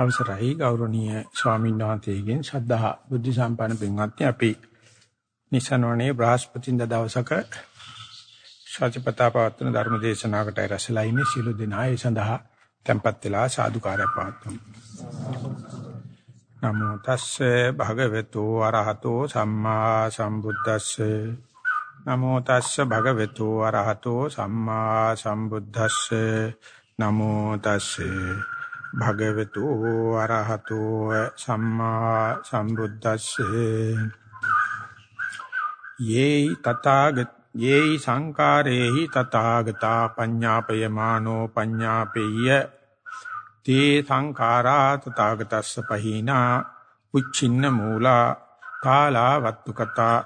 අවසරයි. ගෞරවනීය ස්වාමීන් වහන්සේගෙන් ශ්‍රද්ධා බුද්ධ සම්පන්න පින්වත්නි. අපි නිසනවනේ බ්‍රහස්පතින්ද දවසක ශාචපතා පවත්වන ධර්ම දේශනාවකට රැස්ලා ඉන්නේ. සිළු දෙනා ඒ සඳහා tempත් වෙලා සාදුකාරය පවත්වමු. නමෝ තස්සේ භගවතු අරහතෝ සම්මා සම්බුද්දස්සේ. නමෝ තස්සේ භගවතු අරහතෝ සම්මා සම්බුද්දස්සේ. නමෝ තස්සේ භගවතු අරහතෝ සම්මා සම්බුද්දස්සේ. යේ තථාගත යේ සංකාරේහි තථාගතා පඤ්ඤාපයමානෝ පඤ්ඤාපෙය්‍ය. තේ සංඛාරා තථාගතස්ස පහිනා උච්චින්න මූලා කාලා වත්තු කතා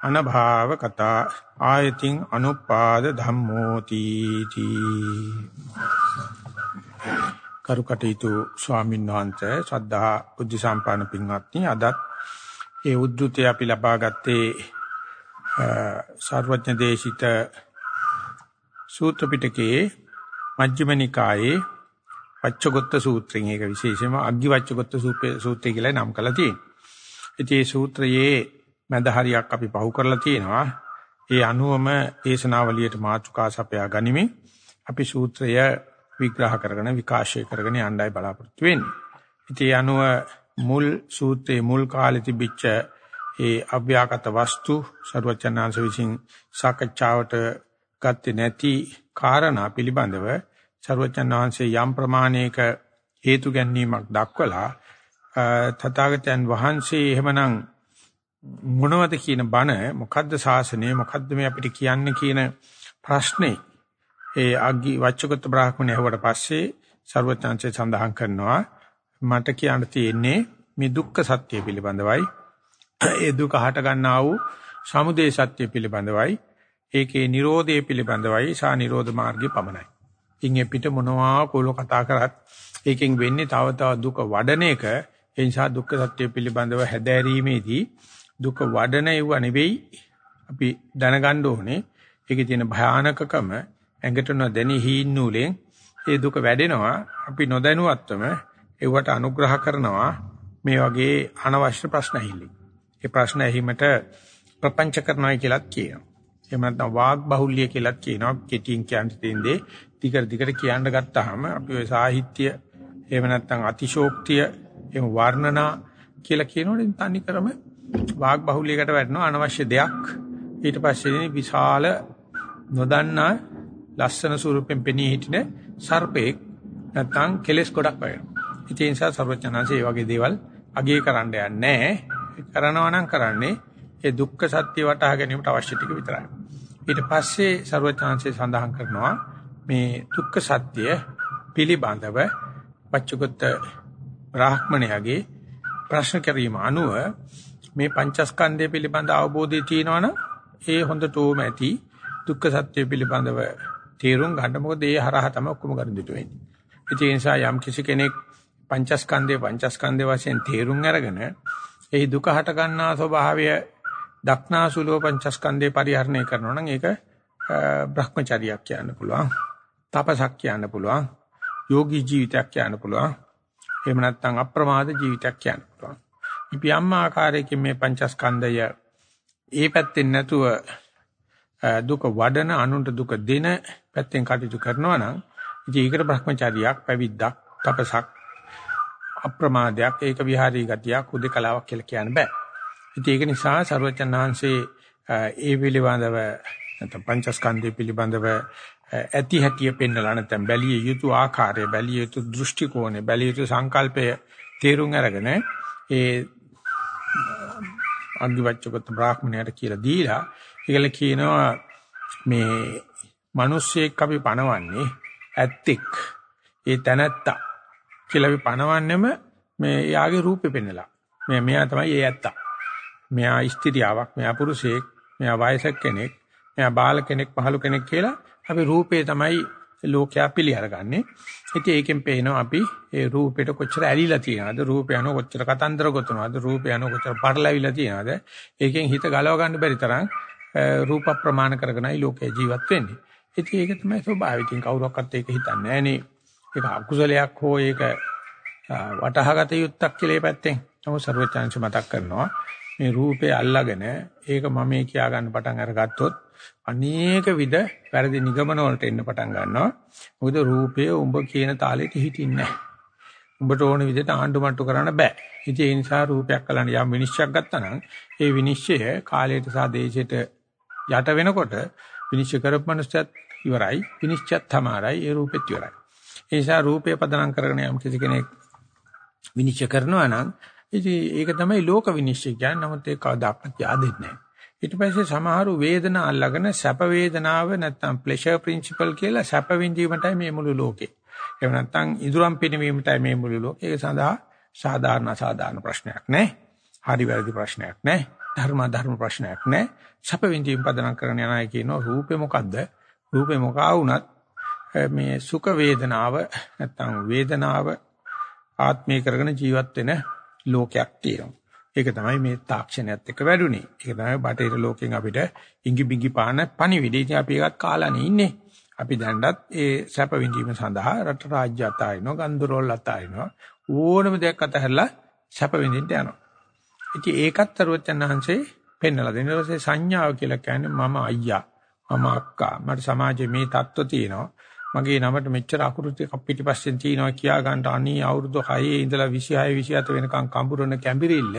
අනභාව කතා ආයතින් අනුපාද ධම්මෝති තී කරුකටීතු ස්වාමීන් වහන්සේ ශ්‍රද්ධා බුද්ධ සම්පන්න පින්වත්නි අදත් ඒ උද්දුතය අපි ලබා ගත්තේ සර්වඥ දේශිත සූත්‍ර පිටකයේ මජ්ක්‍ධිම නිකායේ වච්චගොත්ත සූත්‍රයෙන් ඒක විශේෂයෙන්ම අග්ගි වච්චගොත්ත සූත්‍රය කියලා නම් කරලා තියෙනවා. ඉතින් මේ සූත්‍රයේ මැද හරියක් අපි පහු කරලා තියෙනවා. ඒ අනුවම දේශනාවලියට මාතෘකා සපයා ගනිමින් අපි සූත්‍රය විග්‍රහ කරගෙන විකාශය කරගෙන යන්නයි බලාපොරොත්තු වෙන්නේ. ඉතින් අනුව මුල් සූත්‍රයේ මුල් කාලේ තිබිච්ච ඒ අව්‍යාකට වස්තු ਸਰවචනාංශ විසින් සාකච්ඡාවට ගත්තේ නැති කාරණා පිළිබඳව ਸਰවචනාංශයේ යම් ප්‍රමාණයක හේතු ගැනීමක් දක්වලා තථාගතයන් වහන්සේ එහෙමනම් මොනවද කියන බණ මොකද්ද ශාසනය මොකද්ද මේ අපිට කියන්නේ කියන ප්‍රශ්නේ ඒ අග්ගි වච්චගත බ්‍රාහ්මණය හුවට පස්සේ ਸਰවඥාන්සේ සඳහන් කරනවා මට කියන්න තියෙන්නේ මේ දුක්ඛ සත්‍ය පිළිබඳවයි. ඒ දුක හට ගන්නා වූ සමුදය සත්‍ය පිළිබඳවයි. ඒකේ Nirodhe පිළිබඳවයි. සා Nirodha මාර්ගය පමණයි. ඉන් පිට මොනවා කොල කතා කරත් ඒකෙන් වෙන්නේ තව තව දුක වඩන එක. ඒ නිසා දුක්ඛ සත්‍ය පිළිබඳව හැදෑරීමේදී දුක වඩන ඒව නෙවෙයි අපි දැනගන්න ඕනේ. ඒකේ තියෙන භයානකකම ඇඟට නොදැනි හීන් නූලෙන් ඒ දුක වැඩෙනවා අපි නොදැනුවත්වම ඒවට අනුග්‍රහ කරනවා මේ වගේ අනවශ්‍ය ප්‍රශ්න ඇහිලි. ඒ ප්‍රශ්න ඇහිමට ප්‍රපංච කරනවා කියලාත් කියනවා. එහෙම නැත්නම් වාග් බහුල්‍ය කියලාත් කියනවා. කෙටියෙන් කියන්න තියෙන්නේ දිගට දිගට කියන්න ගත්තාම අපි ওই සාහිත්‍ය එහෙම නැත්නම් අතිශෝක්තිය එහෙම වර්ණනා කියලා කියනෝනේ තනි කරම වාග් බහුල්‍යයකට වැටෙනවා අනවශ්‍ය දෙයක්. ඊට පස්සේ විශාල නොදන්නා ලස්සන ස්වරූපෙන් පෙනී හිටින සර්පෙක් නැත්නම් කෙලස් ගොඩක් වෙනවා. ඒ නිසා සර්වඥාන්සේ මේ වගේ දේවල් අගය කරන්න යන්නේ කරනවා නම් කරන්නේ ඒ දුක්ඛ සත්‍ය වටහා ගැනීමට අවශ්‍ය ටික විතරයි. ඊට පස්සේ සර්වඥාන්සේ සඳහන් කරනවා මේ දුක්ඛ සත්‍ය පිළිබඳව පච්චුගත බ්‍රාහ්මණයාගේ ප්‍රශ්න කිරීම අනුව මේ පංචස්කන්ධය පිළිබඳ අවබෝධය තියෙනවනම් ඒ හොඳටම ඇති දුක්ඛ සත්‍ය පිළිබඳව තේරුම් ගන්න මොකද ඒ හරහා තමයි ඔක්කොම කරදිට වෙන්නේ. ඒ නිසා යම් කිසි කෙනෙක් පංචස්කන්ධේ පංචස්කන්ධේ වශයෙන් තේරුම් අරගෙන ඒ දුක හට ගන්නා ස්වභාවය දක්නාසුලෝ පංචස්කන්ධේ පරිහරණය කරනවා නම් ඒක භ්‍රමචාරියක් කියන්න පුළුවන්. තපසක් කියන්න පුළුවන්. යෝගී ජීවිතයක් කියන්න පුළුවන්. එහෙම නැත්නම් අප්‍රමාද ජීවිතයක් කියන්න පුළුවන්. ඉපි යම් ආකාරයකින් මේ පංචස්කන්ධය ඒ පැත්තෙන් නැතුව දුක වඩන අනුන්ට දුක දෙන පැත්තෙන් කටයුතු කරනවා නම් ඉතින් ඒකට භ්‍රමචාරියක් පැවිද්දක් තපසක් අප්‍රමාදයක් ඒක විහාරී ගතියක් උදේකලාවක් කියලා කියන්න බෑ. ඉතින් ඒක නිසා සර්වචන් වහන්සේ ඒ පිළිබඳව නැත්නම් පංචස්කන්ධය පිළිබඳව ඇති හැටිය පෙන්නලා නැත්නම් බැලිය යුතු ආකාරය බැලිය යුතු දෘෂ්ටි කෝණය බැලිය යුතු සංකල්පය තේරුම් අරගෙන ඒ අග්ගිවච්ඡගත බ්‍රාහ්මණයට කියලා දීලා ඒකල කියනවා මේ මිනිස්සෙක් අපි පණවන්නේ ඇත්තෙක්. ඒ තැනැත්තා. කියලා අපි පණවන්නෙම මේ යාගේ රූපේ පෙන්නලා. මේ මෙයා තමයි ඒ ඇත්තා. මෙයා ස්ත්‍රියාවක් මෙයා පුරුෂයෙක් මෙයා වයසක කෙනෙක් මෙයා බාල කෙනෙක් පහළු කෙනෙක් කියලා අපි රූපේ තමයි ලෝකයා පිළිඅරගන්නේ. ඉතින් ඒකෙන් පේනවා අපි ඒ රූපෙට කොච්චර ඇලිලා තියෙනවද රූපය අනෝ කොච්චර කතන්දර ගොතනවද රූපය අනෝ කොච්චර පටලැවිලා තියෙනවද? ඒකෙන් හිත ගලව ගන්න බැරි තරම් රූප ප්‍රමාණ කරගෙනයි ලෝකේ ජීවත් වෙන්නේ. ඉතින් ඒක තමයි ස්වභාවය. ඉතින් කවුරක්වත් ඒක හිතන්නේ නැහනේ. ඒක අකුසලයක් හෝ ඒක වටහාගත යුත්තක් කියලා පැත්තෙන්. නමුත් ਸਰවචාන්ස මතක් කරනවා මේ රූපේ අල්ලාගෙන ඒක මම කියා ගන්න පටන් අරගත්තොත් අනේක විද වැරදි නිගමන වලට එන්න පටන් ගන්නවා. මොකද රූපය උඹ කියන තාලෙට හිටින්නේ නැහැ. උඹට ඕන විදිහට ආණ්ඩු මට්ටු කරන්න බෑ. ඉතින් ඒ නිසා රූපයක් කලන්න යම් විනිශ්චයක් ගත්තා නම් ඒ විනිශ්චය කාලයට සහ දේශයට යට වෙනකොට විනිශ්චය කරපු මනුස්සයත් ඉවරයි. විනිශ්චයත් තමයි ඒ රූපෙත් ඉවරයි. ඒ නිසා රූපය පදනම් කරගෙන යම් කිසි කෙනෙක් විනිශ්චය කරනවා නම් ඉතින් ඒක තමයි ලෝක විනිශ්චය කියන්නේ. නමුත් ඒක කවදාවත් yaadෙන්නේ නැහැ. ඊට පස්සේ සමහරු වේදනා අල්ලගෙන සැප වේදනාව නැත්තම් ප්ලෙෂර් ප්‍රින්සිපල් කියලා සැප විඳීමටයි මේ මුළු ලෝකේ. එහෙම නැත්තම් ඉදුරම් පිනවීමටයි මේ මුළු ලෝකේ. ඒක සඳහා සාධාරණ අසාධාරණ ප්‍රශ්නයක් නෑ. හරි වැරදි ප්‍රශ්නයක් නෑ. ධර්ම ධර්ම ප්‍රශ්නයක් නෑ. සැප විඳීම පදනම් කරන යනයි කියනවා රූපේ මොකද්ද? රූපේ මොකා වුණත් මේ සුඛ වේදනාව නැත්තම් වේදනාව ආත්මය කරගෙන ජීවත් වෙන ලෝකයක් තියෙනවා. ඒක තමයි මේ තාක්ෂණයත් එක්ක වැඩුණේ. ඒක තමයි බටේර ලෝකෙන් අපිට ඉඟි බිඟි පාන පණිවිඩය. ඉතින් අපි ඒකත් කාලානේ ඉන්නේ. අපි දැන්වත් ඒ සැප විඳීම සඳහා රට රාජ්‍ය අතාරිනවා, ගන්දරෝල් අතාරිනවා. ඕනම දෙයක් අතහැරලා සැප විඳින්න යනවා. ඉතින් ඒකත් අරුවචනහන්සේ පෙන්නලා දෙන ඊට සංඥාව කියලා කියන්නේ මම අයියා, මම අක්කා මට සමාජයේ මේ தত্ত্ব තියෙනවා මගේ නමට මෙච්චර අකුරු ටිකක් පිටිපස්සෙන් තියෙනවා කියා ගන්න අනී අවුරුදු 6 ඉඳලා 26 27 වෙනකන් කම්බුරන කැඹිරිල්ල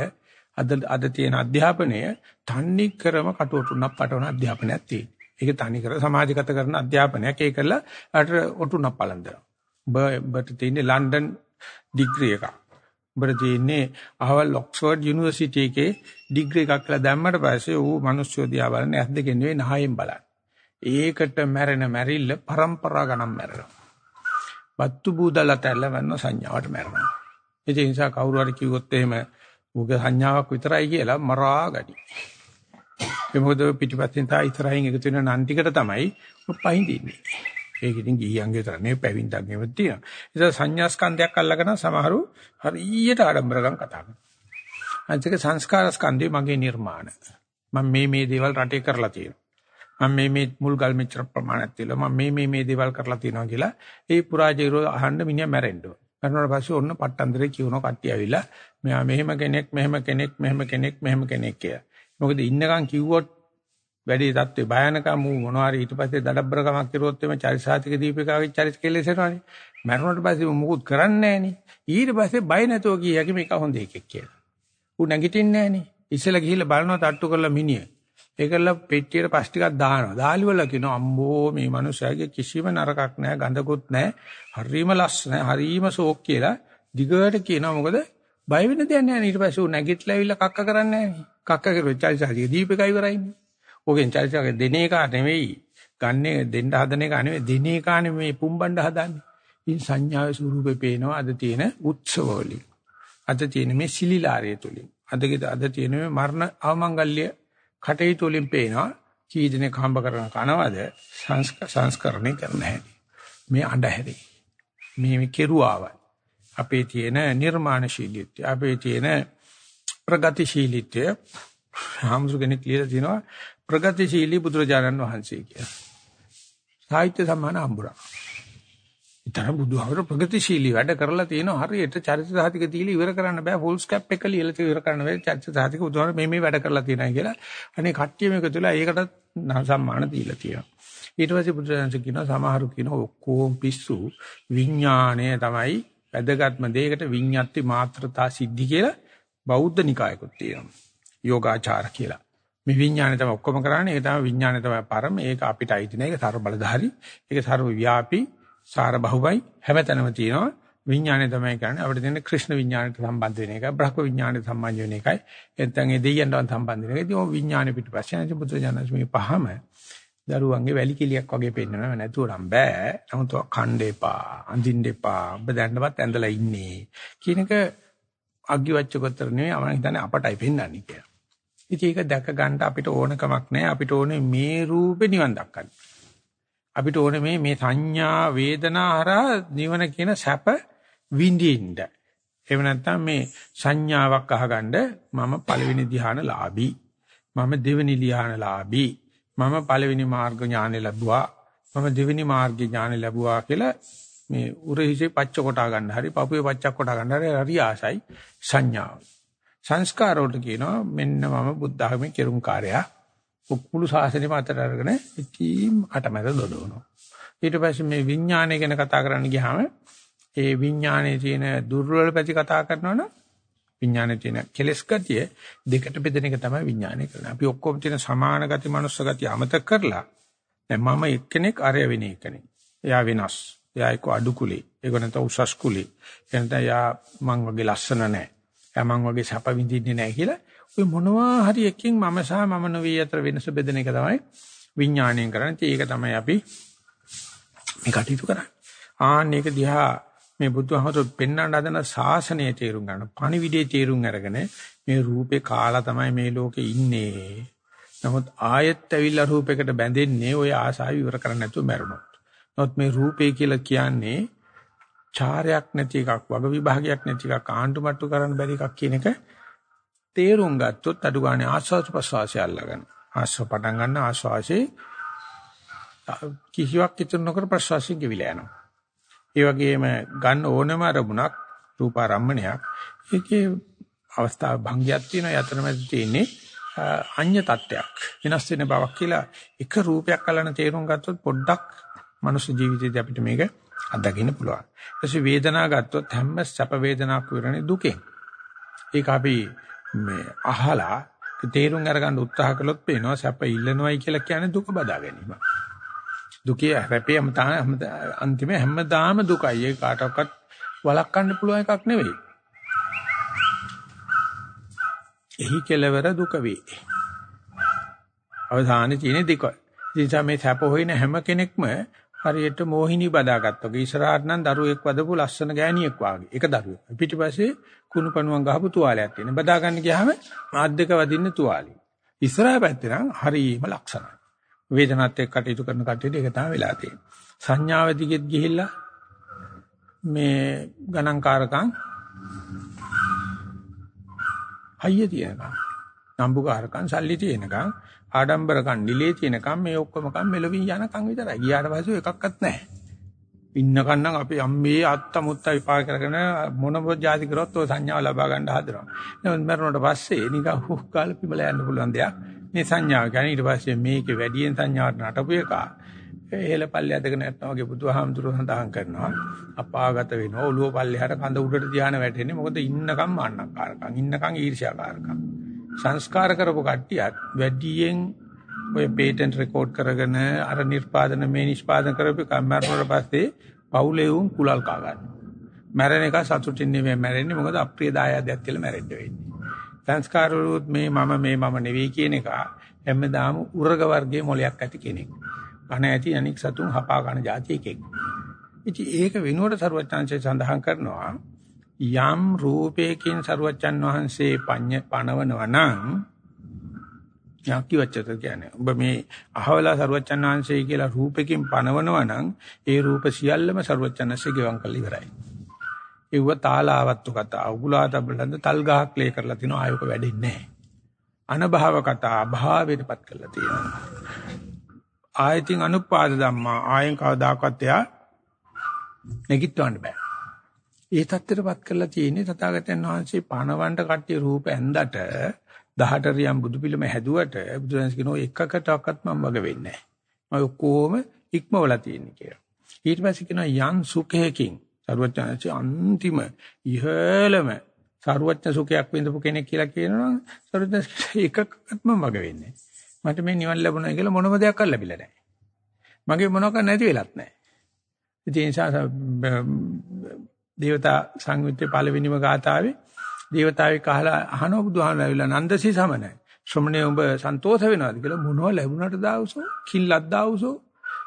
අද අද තියෙන අධ්‍යාපනය තන්නේ ක්‍රම කටවටුණක් පටවන අධ්‍යාපනයක් තියෙනවා. ඒක තනි කර සමාජගත කරන අධ්‍යාපනයක් ඒ කරලා අට ඔටුණක් පලන් දෙනවා. ඔබට තියෙන්නේ ලන්ඩන් ඩිග්‍රී එකක්. ඔබට තියෙන්නේ අහවල් ඔක්ස්ෆර්ඩ් යුනිවර්සිටි එකේ ඩිග්‍රී එකක් කියලා දැම්මට පස්සේ ඌ මිනිස්සු දිහා බලන්නේ ඇස් දෙකෙන් නෙවෙයි නහයෙන් බලන්නේ. ඒකට මැරෙන මැරිල්ල પરම්පරා ගණන් මැරෙනවා. බත්තු බූදලට ඇල්ලවන්න සංඥාවට මැරෙනවා. ඒ නිසා කවුරු හරි කිව්වොත් එහෙම උග සංඥාවක් විතරයි කියලා මරා ගනි. ඒ මොකද පිටිපස්සෙන් තා ඉස්සරහින් එකතු වෙන නන් ටිකට තමයි පහින්දින්නේ. ඒක ඉතින් ගිහියන්ගේ විතර නෙවෙයි පැවිද්දන්ගේම තියෙනවා. ඒක සංඥා ස්කන්ධයක් අල්ලගෙන සමහරු හරියට ආඩම්බරකම් කතා කරනවා. අනිත් සංස්කාර ස්කන්ධය මගේ නිර්මාණ. මම මේ මේ දේවල් රටේ කරලා තියෙනවා. මම මේ මේ මුල් ගල් මෙච්චර ප්‍රමාණයක් තියලා මම මේ මේ මේ දේවල් කරලා තියෙනවා කියලා ඒ පුරාජයරෝ අහන්න මිනිහා මැරෙන්න ඕන. කරනකොට පස්සේ ඔන්න පට්ටන්දරේ කියනවා කට්ටිය ඇවිල්ලා මෙයා මෙහෙම කෙනෙක් මෙහෙම කෙනෙක් මෙහෙම කෙනෙක් මෙහෙම කෙනෙක් කියලා. මොකද ඉන්නකම් කිව්වොත් වැඩි தත්ත්වේ භයානකම මොනවාරි ඊට පස්සේ දඩබ්බරකමක් කරුවොත් එමේ චරිසාතික දීපිකාවේ චරිත කෙලෙසෙනවනේ. මරණයට පස්සේ මොකුත් කරන්නේ නැහනේ. ඊට පස්සේ බය නැතුව කිය හැකි මේක හොඳ එකෙක් කියලා. ඌ නැගිටින්නේ නැහනේ. ඉස්සෙල්ලා ගිහිල්ලා බලනවා තට්ටු කරලා මිනිහ. ඒකල පෙට්ටියට පස් ටිකක් දානවා. දාලි වල කියනවා අම්බෝ මේ මනුස්සයාගේ කිසිම නරකක් නැහැ, ගඳකුත් නැහැ. හරීම ලස්සනයි, හරීම සෝක් කියලා දිගට කියනවා. මොකද බය වෙන දෙයක් නැහැ. ඊට පස්සේ උ නැගිටලා ඇවිල්ලා කක්ක කරන්නේ නැහැ. කක්ක කරුවා චරිසාරිය දීපේකයි ඉවරයිනේ. ඕකෙන් චරිසාරිය දෙන එක නෙවෙයි. ගන්නේ දෙන්න හදන එක නෙවෙයි. දෙන එක නෙවෙයි පුම්බණ්ඩ හදන්නේ. ඉතින් සංඥාවේ ස්වරූපේ පේනවා අද තියෙන උත්සවවලින්. අද තියෙන මේ සිලිලාරය තුලින්. අද අද තියෙන මේ මරණ අවමංගල්‍ය කටයුතු වලින් පේනවා කී දෙනෙක් හම්බ කරන කනවද සංස්කරණය කරන්න හැටි. මේ අඬහැරි. මේ කෙරුවාව. අපේ තියෙන නිර්මාණශීලීත්වය, අපේ තියෙන ප්‍රගතිශීලීත්වය හාමුදුර කෙනෙක් කියලා තිනවා ප්‍රගතිශීලී බුදුරජාණන් වහන්සේ කියලා. සාහිත්‍ය සම්මාන හම්බුණා. ඊතර බුදුහාමර ප්‍රගතිශීලී වැඩ කරලා තියෙනවා. හරියට චරිත සාහිතික තීලී ඉවර කරන්න බෑ. ෆුල් ස්කැප් එක ලියලා තියෙ ඉවර කරන්න බෑ. චරිත සාහිතික උදාහරණ මේ මේ වැඩ කරලා තියෙනයි කියලා. අනේ කට්ටිය මේක තුලා ඒකට සම්මාන දීලා තියෙනවා. ඊට පස්සේ බුදුරජාණන් කියනවා සමහරු කියනවා ඔක්කොම පිස්සු. විඥාණය තමයි වැදගත්ම දෙයකට විඤ්ඤාති මාත්‍රතා සිද්ධි කියලා බෞද්ධ නිකායකුත් තියෙනවා. යෝගාචාර කියලා. මේ විඥානය තමයි ඔක්කොම කරන්නේ. ඒක තමයි විඥානය තමයි පරම. ඒක අපිට අයිති නෑ. ඒක ਸਰබ බලධාරී. ඒක ਸਰව ව්‍යාපී. සාර බහුවයි හැමතැනම තියෙනවා. විඥානය තමයි කියන්නේ අපිට තියෙන ක්‍රිෂ්ණ විඥානයට සම්බන්ධ වෙන එකයි බ්‍රහ්ම විඥානයට සම්බන්ධ වෙන එකයි. එතෙන් ඒ දෙයියන්ට සම්බන්ධ වෙන එකයි ඉතින් ඔය විඥානෙ පිටපස්සේ අනිත් බුද්ධ ජනස මේ පහම දරුවන්ගේ වැලි කිලියක් වගේ පෙන්නනවා. නැතුව නම් බෑ. නමුත් කණ්ඩ එපා අඳින්න එපා. ඔබ දැන්නවත් ඇඳලා ඉන්නේ. කියන එක අග්ගිවච්චකොතර නෙවෙයි. මම හිතන්නේ අපටයි පෙන්වන්නේ කියලා. ඉතින් ඒක දැක ගන්න අපිට ඕනකමක් නැහැ අපිට ඕනේ මේ රූපේ නිවන් දක්කන්න අපිට ඕනේ මේ මේ සංඥා වේදනා හරහා නිවන කියන සැප විඳින්න. එහෙම නැත්නම් මේ සංඥාවක් අහගන්න මම පළවෙනි ධ්‍යානලාභී. මම දෙවෙනි ධ්‍යානලාභී. මම පළවෙනි මාර්ග ඥානෙ ලැබුවා. මම දෙවෙනි මාර්ග ඥානෙ ලැබුවා කියලා මේ උරහිසේ පච්ච කොටා ගන්න හරි පපුවේ පච්චක් කොටා ගන්න හරි හරි ආසයි සංඥාව. සංස්කාර වලට කියනවා මෙන්න මම බුද්ධ ධර්මයේ කෙරුම්කාරයා. උපුළු ශාසනයම අතර අරගෙන ඉතින් අටමැද දොඩවනවා. ඊට පස්සේ මේ විඥානය ගැන කතා කරන්න ගියාම ඒ විඥානයේ තියෙන දුර්වල පැති කතා කරනවනම් විඥානයේ තියෙන කෙලස් ගතිය දෙකට බෙදෙන එක තමයි විඥානය කරන්නේ. අපි ඔක්කොම තියෙන සමාන ගති, මනුස්ස ගති අමතක කරලා දැන් මම එක්කෙනෙක් අරය වෙන එකනේ. එයා වෙනස්. එයා එක්ක අඩු කුලේ. ඒක නැත්නම් උසස් කුලේ. එනත එයා මං වගේ ලස්සන නැහැ. එයා මං වගේ සැප විඳින්නේ නැහැ කියලා ඔය මොනවා හරි එකකින් මම සහ මම නොවේ අතර වෙනස බෙදෙන එක තමයි විඥාණයෙන් කරන්නේ. ඒක තමයි අපි මේ කටයුතු කරන්නේ. ආන්න ඒක දිහා මේ බුදුහමතුත් පෙන්වන්න හදන ශාසනයේ තේරුම් ගන්න. පණිවිඩයේ තේරුම් අරගෙන මේ රූපේ කාලා තමයි මේ ලෝකේ ඉන්නේ. නමුත් ආයෙත් ඇවිල්ලා රූපයකට බැඳෙන්නේ ওই ආසාව ඉවර කරන්න නැතුව මැරුණොත්. නමුත් මේ රූපේ කියලා කියන්නේ චාරයක් නැති එකක්, වග විභාගයක් නැති එකක්, ආණ්ඩු මට්ටු කරන්න බැරි එකක් කියන එක තේරුම් ගත්තොත් අඩු ගානේ ආස්වාද ප්‍රසවාසය අල්ලගන්න. ආස්ව පටන් ගන්න ආස්වාසේ කිසිවක් ඉතුරු නොකර ප්‍රසවාසයෙන් ගෙවිලා යනවා. ඒ වගේම ගන්න ඕනම අරමුණක් රූපාරම්මණයක් ඒකේ අවස්ථා භංගයක් තියෙනවා යතරමැද තියෙන්නේ අඤ්‍ය තත්ත්වයක් වෙනස් වෙන බවක් කියලා එක රූපයක් අල්ලන තේරුම් ගත්තොත් පොඩ්ඩක් මනුස්ස ජීවිතේදී අපිට මේක අත්දකින්න පුළුවන්. ඊටසේ වේදනාව ගත්තොත් හැම සැප වේදනාවක් විරණේ දුකෙන්. ඒක අපි මේ අහලා තේරුම් අරගන්න උත්සාහ කළොත් පේනවා සැප ඉල්ලනවයි කියලා කියන්නේ දුක බදා ගැනීම. දුකේ හැපේම තමයි අන්තිම හැමදාම දුකයි. ඒ කාටවත් වළක්වන්න පුළුවන් එකක් නෙවෙයි. එහි කෙලවර දුක වේ. අවසානයේ තියෙන දෙක. ඉතින් මේ සැප හොයන හැම කෙනෙක්ම හරියට මෝහිනී බදාගත්තා. ඉස්සරහට නම් දරුවෙක් වදපු ලස්සන ගෑණියෙක් වාගේ. එක දරුවෙක්. පිටිපස්සේ කුණු පණුවන් ගහපු තුවාලයක් තියෙන. බදා ගන්න ගියාම මාත් දෙක වදින්න තුවාලේ. ඉස්සරහ පැත්තේ නම් හරීම ලක්ෂණයි. වේදනත් එක්ක කටයුතු කරන කටයුතු ඒක තමයි වෙලා තියෙන්නේ. සංඥාව දිගෙත් ගිහිල්ලා මේ ගණන්කාරකම් හයිය තියෙනකම් නම්බුකාරකම් සල්ලි තියෙනකම් ආඩම්බරකම් නිලේ තියෙනකම් මේ ඔක්කොම කම් මෙලොවින් යනකම් විතරයි. ගියාට පස්සේ එකක්වත් නැහැ. ඉන්නකන් නම් අපි අම්මේ අත්ත මුත්ත විපාක කරගෙන මොන જાති කරොත් ඔය සංඥාව ලබා ගන්න හදනවා. නමුත් මරණයට පස්සේ නිකන් හුක් කාලෙ පිබල යන්න පුළුවන් දෙයක්. මේ සංඥාව කියන්නේ ඊට පස්සේ මේකේ වැඩියෙන් සංඥාවට නටපු එක. එහෙල පල්ලෙ ඇදගෙන නැත්නම් වගේ බුදුහාමුදුරුවෝ සඳහන් කරනවා. අපාගත වෙනවා. ඔළුව පල්ලෙහාට කඳ උඩට ධානය වැටෙන්නේ. මොකද ඉන්නකම් මාන්නකාරකම්. ඉන්නකම් ඊර්ෂ්‍යාකාරකම්. සංස්කාර කරපු කට්ටියත් වැඩියෙන් ඔය පේටන්ට් රෙකෝඩ් කරගෙන අර නිර්පාදන මේ නිෂ්පාදන කරපු කම්මරවල පස්සේ පවුලේ උන් කුලල් කා ගන්න. මැරෙන එක සතුටින් නෙමෙයි මැරෙන්නේ මොකද අප්‍රිය දායාදයක් කියලා මැරෙන්න වෙන්නේ. සංස්කාර වලුත් මේ මම මේ මම නෙවෙයි කියන එක හැමදාම උරග වර්ගයේ මොලයක් ඇති කෙනෙක්. අන ඇති අනික් සතුන් හපා ගන්න જાති එකෙක්. ඉතින් ඒක වෙනුවට ਸਰවඥාන්සේ සඳහන් කරනවා යම් රූපයකින් සරුවච්චන් වහන්සේ පඤ්ඤ පණවනවා නම් ඥාතිවච්චත කියන්නේ ඔබ මේ අහවලා සරුවච්චන් වහන්සේ කියලා රූපකින් පණවනවා නම් ඒ රූප සියල්ලම සරුවච්චන්සේ ගෙවම් කරලා ඉවරයි. ඒව තාලාවත්තු කතා උගුලා තබලඳ තල් ගහක් ලේ කරලා තිනවා ආයක වැඩෙන්නේ නැහැ. අනභව කතා අභාවයටපත් කරලා තියෙනවා. ආයතින් අනුපාද ධම්මා ආයෙන් කවදාකවත් එයා නැගිටවන්න බෑ. ඒ தත්තරපත් කරලා තියෙන්නේ තථාගතයන් වහන්සේ පණවන්ට කට්ටිය රූප ඇඳට 18 රියම් බුදු පිළිම හැදුවට බුදුරජාණන් කියනවා එකකටවත් මම වග වෙන්නේ නැහැ. මම ඔක්කොම ඉක්මවලා තියෙන්නේ කියලා. ඊට පස්සේ කියනවා යම් සුඛයකින් සරුවචනසේ අන්තිම ඉහළම සරුවචන සුඛයක් විඳපු කෙනෙක් කියලා කියනවා සරුවචන එකකටවත් මම වග වෙන්නේ මට මේ නිවන් ලැබුණා කියලා මොනම දෙයක් ලැබිලා නැහැ. මගේ මොනවක් නැති වෙලත් නැහැ. ඒ නිසා දේවතා සංයුත්තේ පළවෙනිම ගාතාවේ දේවතාවෙක් අහලා අහනවා බුදුහාමරවිලා නන්දසී සමනයි. ශ්‍රමණේ උඹ සන්තෝෂ වෙනවද කියලා මොනව ලැබුණාට දාවසෝ කිල්ලක් දාවසෝ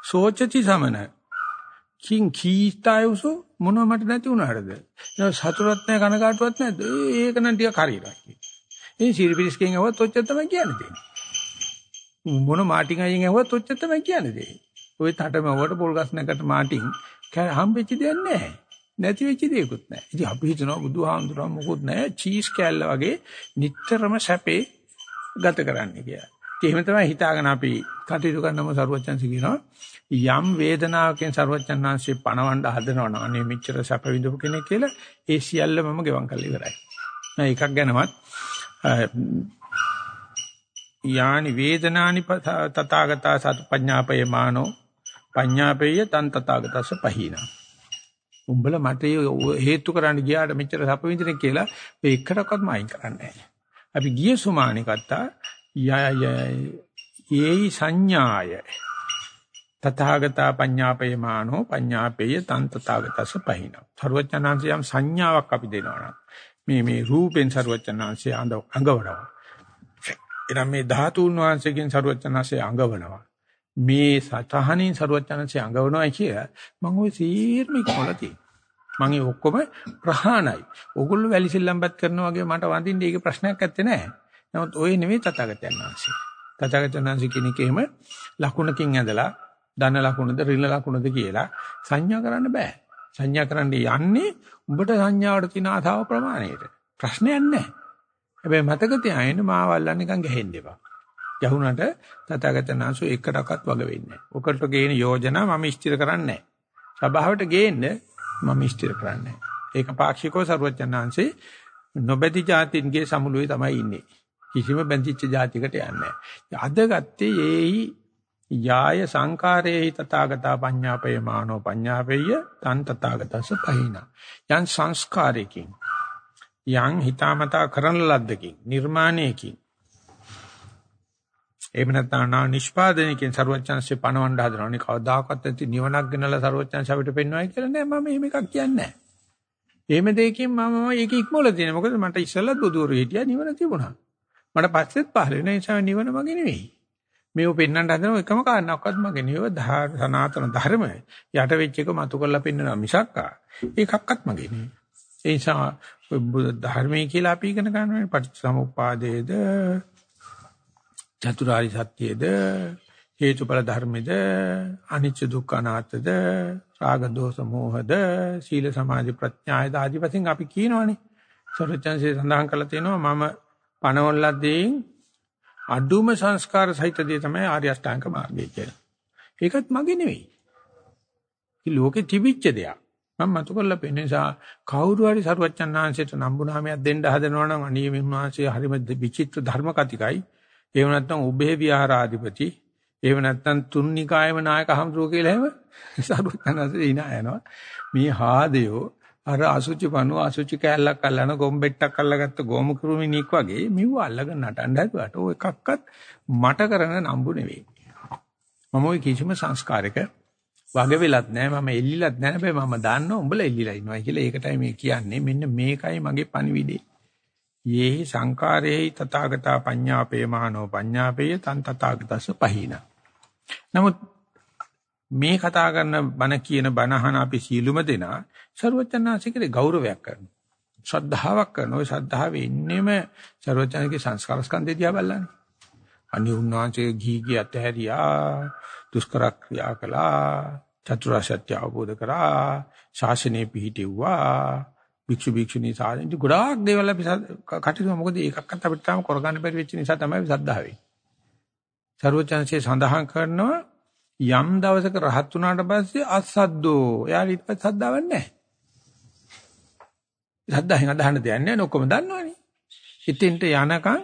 සෝචති සමනයි. කිං කීස්තයෝසෝ මොනව මට නැති වුණාටද? සතුටක් නැහැ කනකාටුවක් නැද්ද? ඒක නම් ටික හරියටයි. ඉතින් සිරිපිරිස් කින් ඇහුවත් ඔච්චර තමයි කියන්නේ දෙන්නේ. මොන මාටින් අයින් ඇහුවත් ඔච්චර තමයි කියන්නේ දෙන්නේ. ওই තටමවට පොල් ගස් නැකට මාටින් හම්බෙච්ච දෙයක් නැහැ. නැති වෙච්ච දෙයක්වත් නැහැ. ඉතින් අපි හිතනවා බුදුහාමුදුරුවෝ මොකොත් නැහැ චීස් කෑල්ල වගේ නිටතරම සැපේ ගත කරන්න කියලා. එහෙම තමයි හිතාගෙන අපි කටයුතු කරනම සරුවචන්සි කියනවා යම් වේදනාවකින් සරුවචන් වහන්සේ පණවන්න හදනවා නම් අනේ මෙච්චර සැප විඳපු කෙනෙක් කියලා ඒ සියල්ල මම ගෙවම් කරලා ඉවරයි. මම එකක් ගැනවත් යානි වේදනානි තථාගතා සත්පඤ්ඤාපේ මානෝ පඤ්ඤාපේය තන් තථාගතස්ස පහිනා උඹලා මට හේතු කරන්න ගියාට මෙච්චර සැප විඳින කියලා ඔය එකටවත් මයින් කරන්නේ නැහැ. අපි ගිය සුමානේ කත්තා යේයි සංඥාය තථාගතා පඤ්ඤාපේමානෝ පඤ්ඤාපේය තන් තථාගතස්ස පහින. සර්වඥාන්සේ යම් සංඥාවක් අපි දෙනවා මේ මේ රූපෙන් සර්වඥාන්සේ අඟවනවා. එනම් මේ ධාතුන් වහන්සේගෙන් සර්වඥාන්සේ අඟවනවා. මේ සතහනින් සරුවචනන්සේ අඟවනවා කිය. මම ওই සීර්ම ඉක්මවලා තියෙනවා. මම ඒ ඔක්කොම ප්‍රහාණයි. ඕගොල්ලෝ වැලිසෙල්ලම්පත් කරනවා වගේ මට වඳින්න ඒක ප්‍රශ්නයක් නැත්තේ නෑ නමුත් ඔය නෙමෙයි තථාගතයන් වහන්සේ. තථාගතයන් වහන්සේ කෙනෙක් එහෙම ලකුණකින් ඇඳලා ධන ලකුණද ඍණ ලකුණද කියලා සංඥා කරන්න බෑ. සංඥා කරන්න යන්නේ උඹට සංඥාවට තියෙන ආසාව ප්‍රමාණයට. ප්‍රශ්නයක් නෑ හැබැයි මතක තියාගන්න මාවල්ලා නිකන් ගහෙන්න එපා. යහුණට තථාගතයන්සෝ එකටවත් වග වෙන්නේ නැහැ. ඔකට ගේන යෝජනා මම ඉස්තිර කරන්නේ නැහැ. සභාවට ගේන්න මම ඉස්තිර කරන්නේ නැහැ. ඒක පාක්ෂිකව සරුවචනාංශේ නොබැදි જાතින්ගේ සමුළුවේ තමයි ඉන්නේ. කිසිම බැඳිච්ච જાතියකට යන්නේ නැහැ. අද ගත්තේ ඒයි යාය සංකාරේහි තථාගතා පඤ්ඤාපය මානෝ පඤ්ඤාපෙය තන් තථාගතස්ස පහින. යන් සංස්කාරයකින් යන් හිතාමතා කරන ලද්දකින් නිර්මාණයකින් එහෙම නැත්නම් නා නිෂ්පාදනයකින් ਸਰවඥාන්සේ පණවන්න හදනවානේ කවදාකවත් නැති නිවනක් ගෙනලා ਸਰවඥාන්ස අපිට පෙන්වයි කියලා නෑ මම එහෙම එකක් කියන්නේ නෑ. එහෙම දෙයකින් මම ඒක ඉක්මවල තියෙනවා. මොකද මට ඉස්සෙල්ලත් බුදුරු හිටියා නිවන තිබුණා. මට පස්සෙත් පහල වෙන නිසා නිවන මගේ නෙවෙයි. මේව පෙන්වන්න හදන එකම කාරණාවක්වත් මගේ නෙවෙයි සනාතන ධර්ම යට වෙච්ච එක මතු කරලා පෙන්වනවා මිසක්කා ඒකක්වත් මගේ නෙවෙයි ඒ නිසා ධර්මයේ කියලා අපි ඉගෙන ගන්නවානේ පටිච්චසමුප්පාදයේද චතුරාරි සත්‍යයේද හේතුඵල ධර්මෙද අනිච්ච දුක්ඛ අනාත්තද රාග දෝෂ මොහද සීල සමාධි ප්‍රඥාය ආදී වශයෙන් අපි කියනවනේ සරචන්සේ සඳහන් කරලා තියෙනවා මම පණවලද්දී අඩුම සංස්කාර සහිත දේ තමයි ආර්ය අෂ්ටාංග මාර්ගය කියලා. ඒකත් මගේ නෙවෙයි. ඒ ලෝකේ තිබිච්ච දෙයක්. මම මතු කරලා පෙන්න නිසා කවුරු හරි සරුවච්චන් ආංශයට නම්බුනාමයක් දෙන්න හදනවා නම් අනිය මෙන්නාංශය හරිම විචිත්‍ර ධර්ම කතිකයි එහෙම නැත්නම් උභේ විහාරාධිපති එහෙම නැත්නම් තුන්නිකායම නායක හම්සෝ කියලා එහෙම සරුවචනසේ ඉනා යනවා. මේ හාදයෝ අර අසුචි පණුව අසුචි කැල්ලක් අල්ලන ගොම්බෙට්ටක් අල්ලගත්ත ගෝමු කුරුමිනික් වගේ මිව්ව අල්ලගෙන නටන්න හැදුවට ඔය එකක්වත් මට කරන නම්බු නෙවෙයි. මම ওই කිසිම සංස්කාරයක වග වෙලත් නැහැ මම එල්ලිලත් නැහැ හැබැයි මම දන්නවා උඹලා එල්ලිලා ඉනවා කියලා ඒකටයි මේ කියන්නේ. මෙන්න මේකයි මගේ පණිවිඩේ. යේහි සංකාරේහි තථාගතා පඤ්ඤාපේ මහනෝ පඤ්ඤාපේය තන් තථාගතස්ස පහින. නමුත් මේ කතා කරන බණ කියන බණහන අපි සීලුම දෙනා ਸਰවචනාසිකේ ගෞරවයක් කරනවා. ශ්‍රද්ධාවක් කරනවා. ඒ ශ්‍රද්ධාව ඉන්නේම ਸਰවචනාගේ සංස්කාර ස්කන්ධය දිහා බලන්නේ. අනිත් උන්වහන්සේ ගිහිගේ අතහැරියා දුෂ්කර ක්‍රියා කළා චතුරාර්ය සත්‍ය අවබෝධ කරා ශාසනය පිහිටෙව්වා භික්ෂු භික්ෂුණී සාධනෙ ගොඩාක් දේවල් අපි කටයුතු මොකද ඒකක්වත් අපිට තාම කරගන්න බැරි වෙච්ච නිසා තමයි සද්ධාවේ. ਸਰවචන්සේ සඳහන් කරනවා යම් දවසක රහත් වුණාට පස්සේ අසද්දෝ එයා ඊට පස්සේ සද්ධාවක් නැහැ. සද්ධාහෙන් අදහන්න දෙයක් නැහැ ඔක්කොම දන්නවනේ. ඉතින්ට යනකම්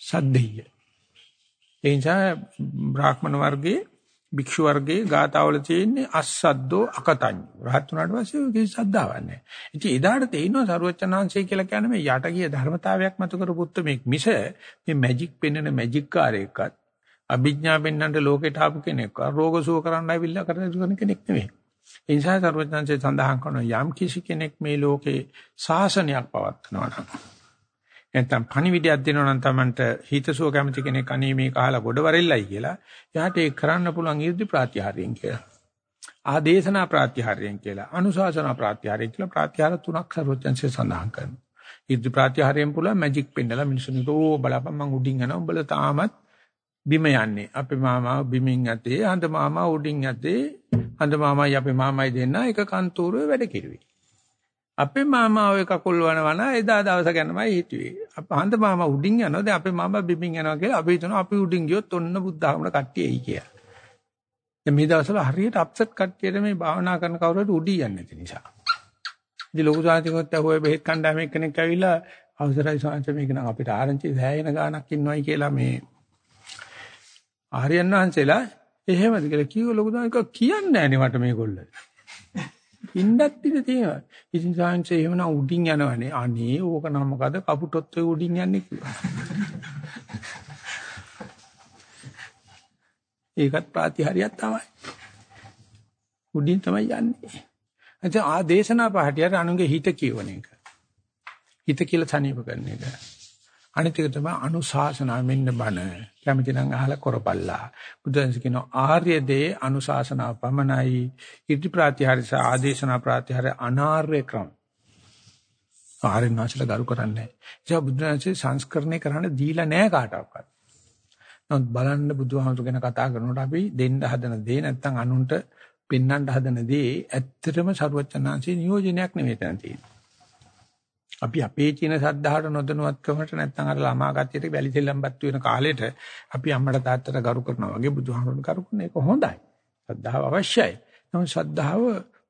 සද්දෙය. ඒ නිසා බ්‍රාහ්මණ වර්ගයේ භික්ෂු වර්ගයේ ගාතාවල තියෙන්නේ අස්සද්දෝ අකතඤ්ඤ. රහත් වුණාට පස්සේ කිසි සද්දාවක් නැහැ. ඉතින් එදාට තේිනවා සරුවචනාංශය කියලා කියන්නේ මේ යට ගිය ධර්මතාවයක් මත කරපු උත්මෙක් මිස මේ මැජික් පෙන්වන මැජික් කාර්යයක්වත් අභිඥා පෙන්වන්නට ලෝකෙට ආපු කෙනෙක් රෝග සුව කරන්න ආවිල්ලා කරන කෙනෙක් නෙවෙයි. ඒ නිසා සරුවචනාංශය සඳහන් කරන යම් කිසි කෙනෙක් මේ ලෝකේ ශාසනයක් පවත්නවා නම් නැත්නම් පණිවිඩයක් දෙනවා නම් Tamanට හිතසුව කැමති කෙනෙක් අනේ මේක අහලා ගොඩ වරෙල්ලයි කියලා. එයාට ඒක කරන්න පුළුවන් 이르දි ප්‍රාත්‍යහාරයෙන් කියලා. ආදේශනා ප්‍රාත්‍යහාරයෙන් කියලා. අනුශාසනා ප්‍රාත්‍යහාරයෙන් කියලා ප්‍රාත්‍යහාර තුනක් සර්වඥන්සේ සඳහන් කරනවා. ඉර්ධි ප්‍රාත්‍යහාරයෙන් පුළුවන් මැජික් පෙන්නලා මිනිස්සුන්ට ඕ බලපන් මං උඩින් යනවා උඹලා තාමත් බිම යන්නේ. අපේ මාමා බිමින් යතේ, හඳ මාමා උඩින් යතේ. හඳ මාමායි අපේ මාමයි දෙන්න එක කන්තෝරුවේ වැඩ කිරුවේ. අපේ මාමා ඔය කකුල් වනවන එදා දවස ගැනමයි හිතුවේ. අපහන්ත මාමා උඩින් යනවා. දැන් අපේ මාමා බිමින් යනවා කියලා අපි හිතනවා අපි උඩින් ගියොත් ඔන්න බුද්ධ ආගමට කට්ටිය එයි කියලා. දැන් මේ දවස්වල හරියට අප්සෙට් කට්ටියට මේ භාවනා කරන කවුරුහරි උඩින් යන්නේ නැති නිසා. ඉතින් ලොකු සාහිත්‍යකත් ඇහුවේ බෙහෙත් කණ්ඩායමේ කෙනෙක් ඇවිල්ලා අවසරයි සාංශ මේක නම් අපිට ආරංචි සෑහෙන ගාණක් ඉන්නවයි කියලා මේ ආර්යයන් වහන්සේලා එහෙමද කියලා කිව්ව ලොකු සාහිත්‍යක කියන්නේ නැහැ නේ මට මේගොල්ලෝ. ඉන්නත් ඉඳ තියෙනවා. ඉතින් සාංශේ එහෙමනම් උඩින් යනවනේ. අනේ ඕක නම් මොකද කපුටොත් ඔය උඩින් යන්නේ කියලා. ඒකත් ප්‍රාතිහාරියක් තමයි. උඩින් තමයි යන්නේ. එතන ආ දේශනා පහටියට අනුගේ හිත කියවන එක. හිත කියලා සනීප කරන එක. අනිත් එක තමයි අනුශාසනා මෙන්න බණ. කැමති නම් අහලා කරපල්ලා. බුදුන්ස කියන ආර්ය දේ අනුශාසනා පමණයි. ඉති ප්‍රාතිහාරස ආදේශනා ප්‍රාතිහාර අනාර්ය ක්‍රම. ආර්යන වාසල ගරු කරන්නේ. ඒ බුදුන්සේ සංස්කරණය කරන්න දීලා නැහැ කාටවත්. නමුත් බලන්න බුදුහාමුදුර ගැන කතා කරනකොට අපි දෙන්න හදන දේ නැත්තම් අනුන්ට පෙන්වන්න හදන දේ ඇත්තටම සරුවචනාංශේ නියෝජනයක් නෙවෙයි තන තියෙන්නේ. අපි අපේ චින සද්ධාහට නොදනුවත්කමට නැත්නම් අර ළමා කට්ටියට බැලි සෙල්ලම්පත් වෙන කාලෙට අපි අම්මට තාත්තට ගරු කරනවා වගේ බුදුහාමුදුරන් කරු කරන එක හොඳයි. සද්ධාව අවශ්‍යයි. නමුත් සද්ධාව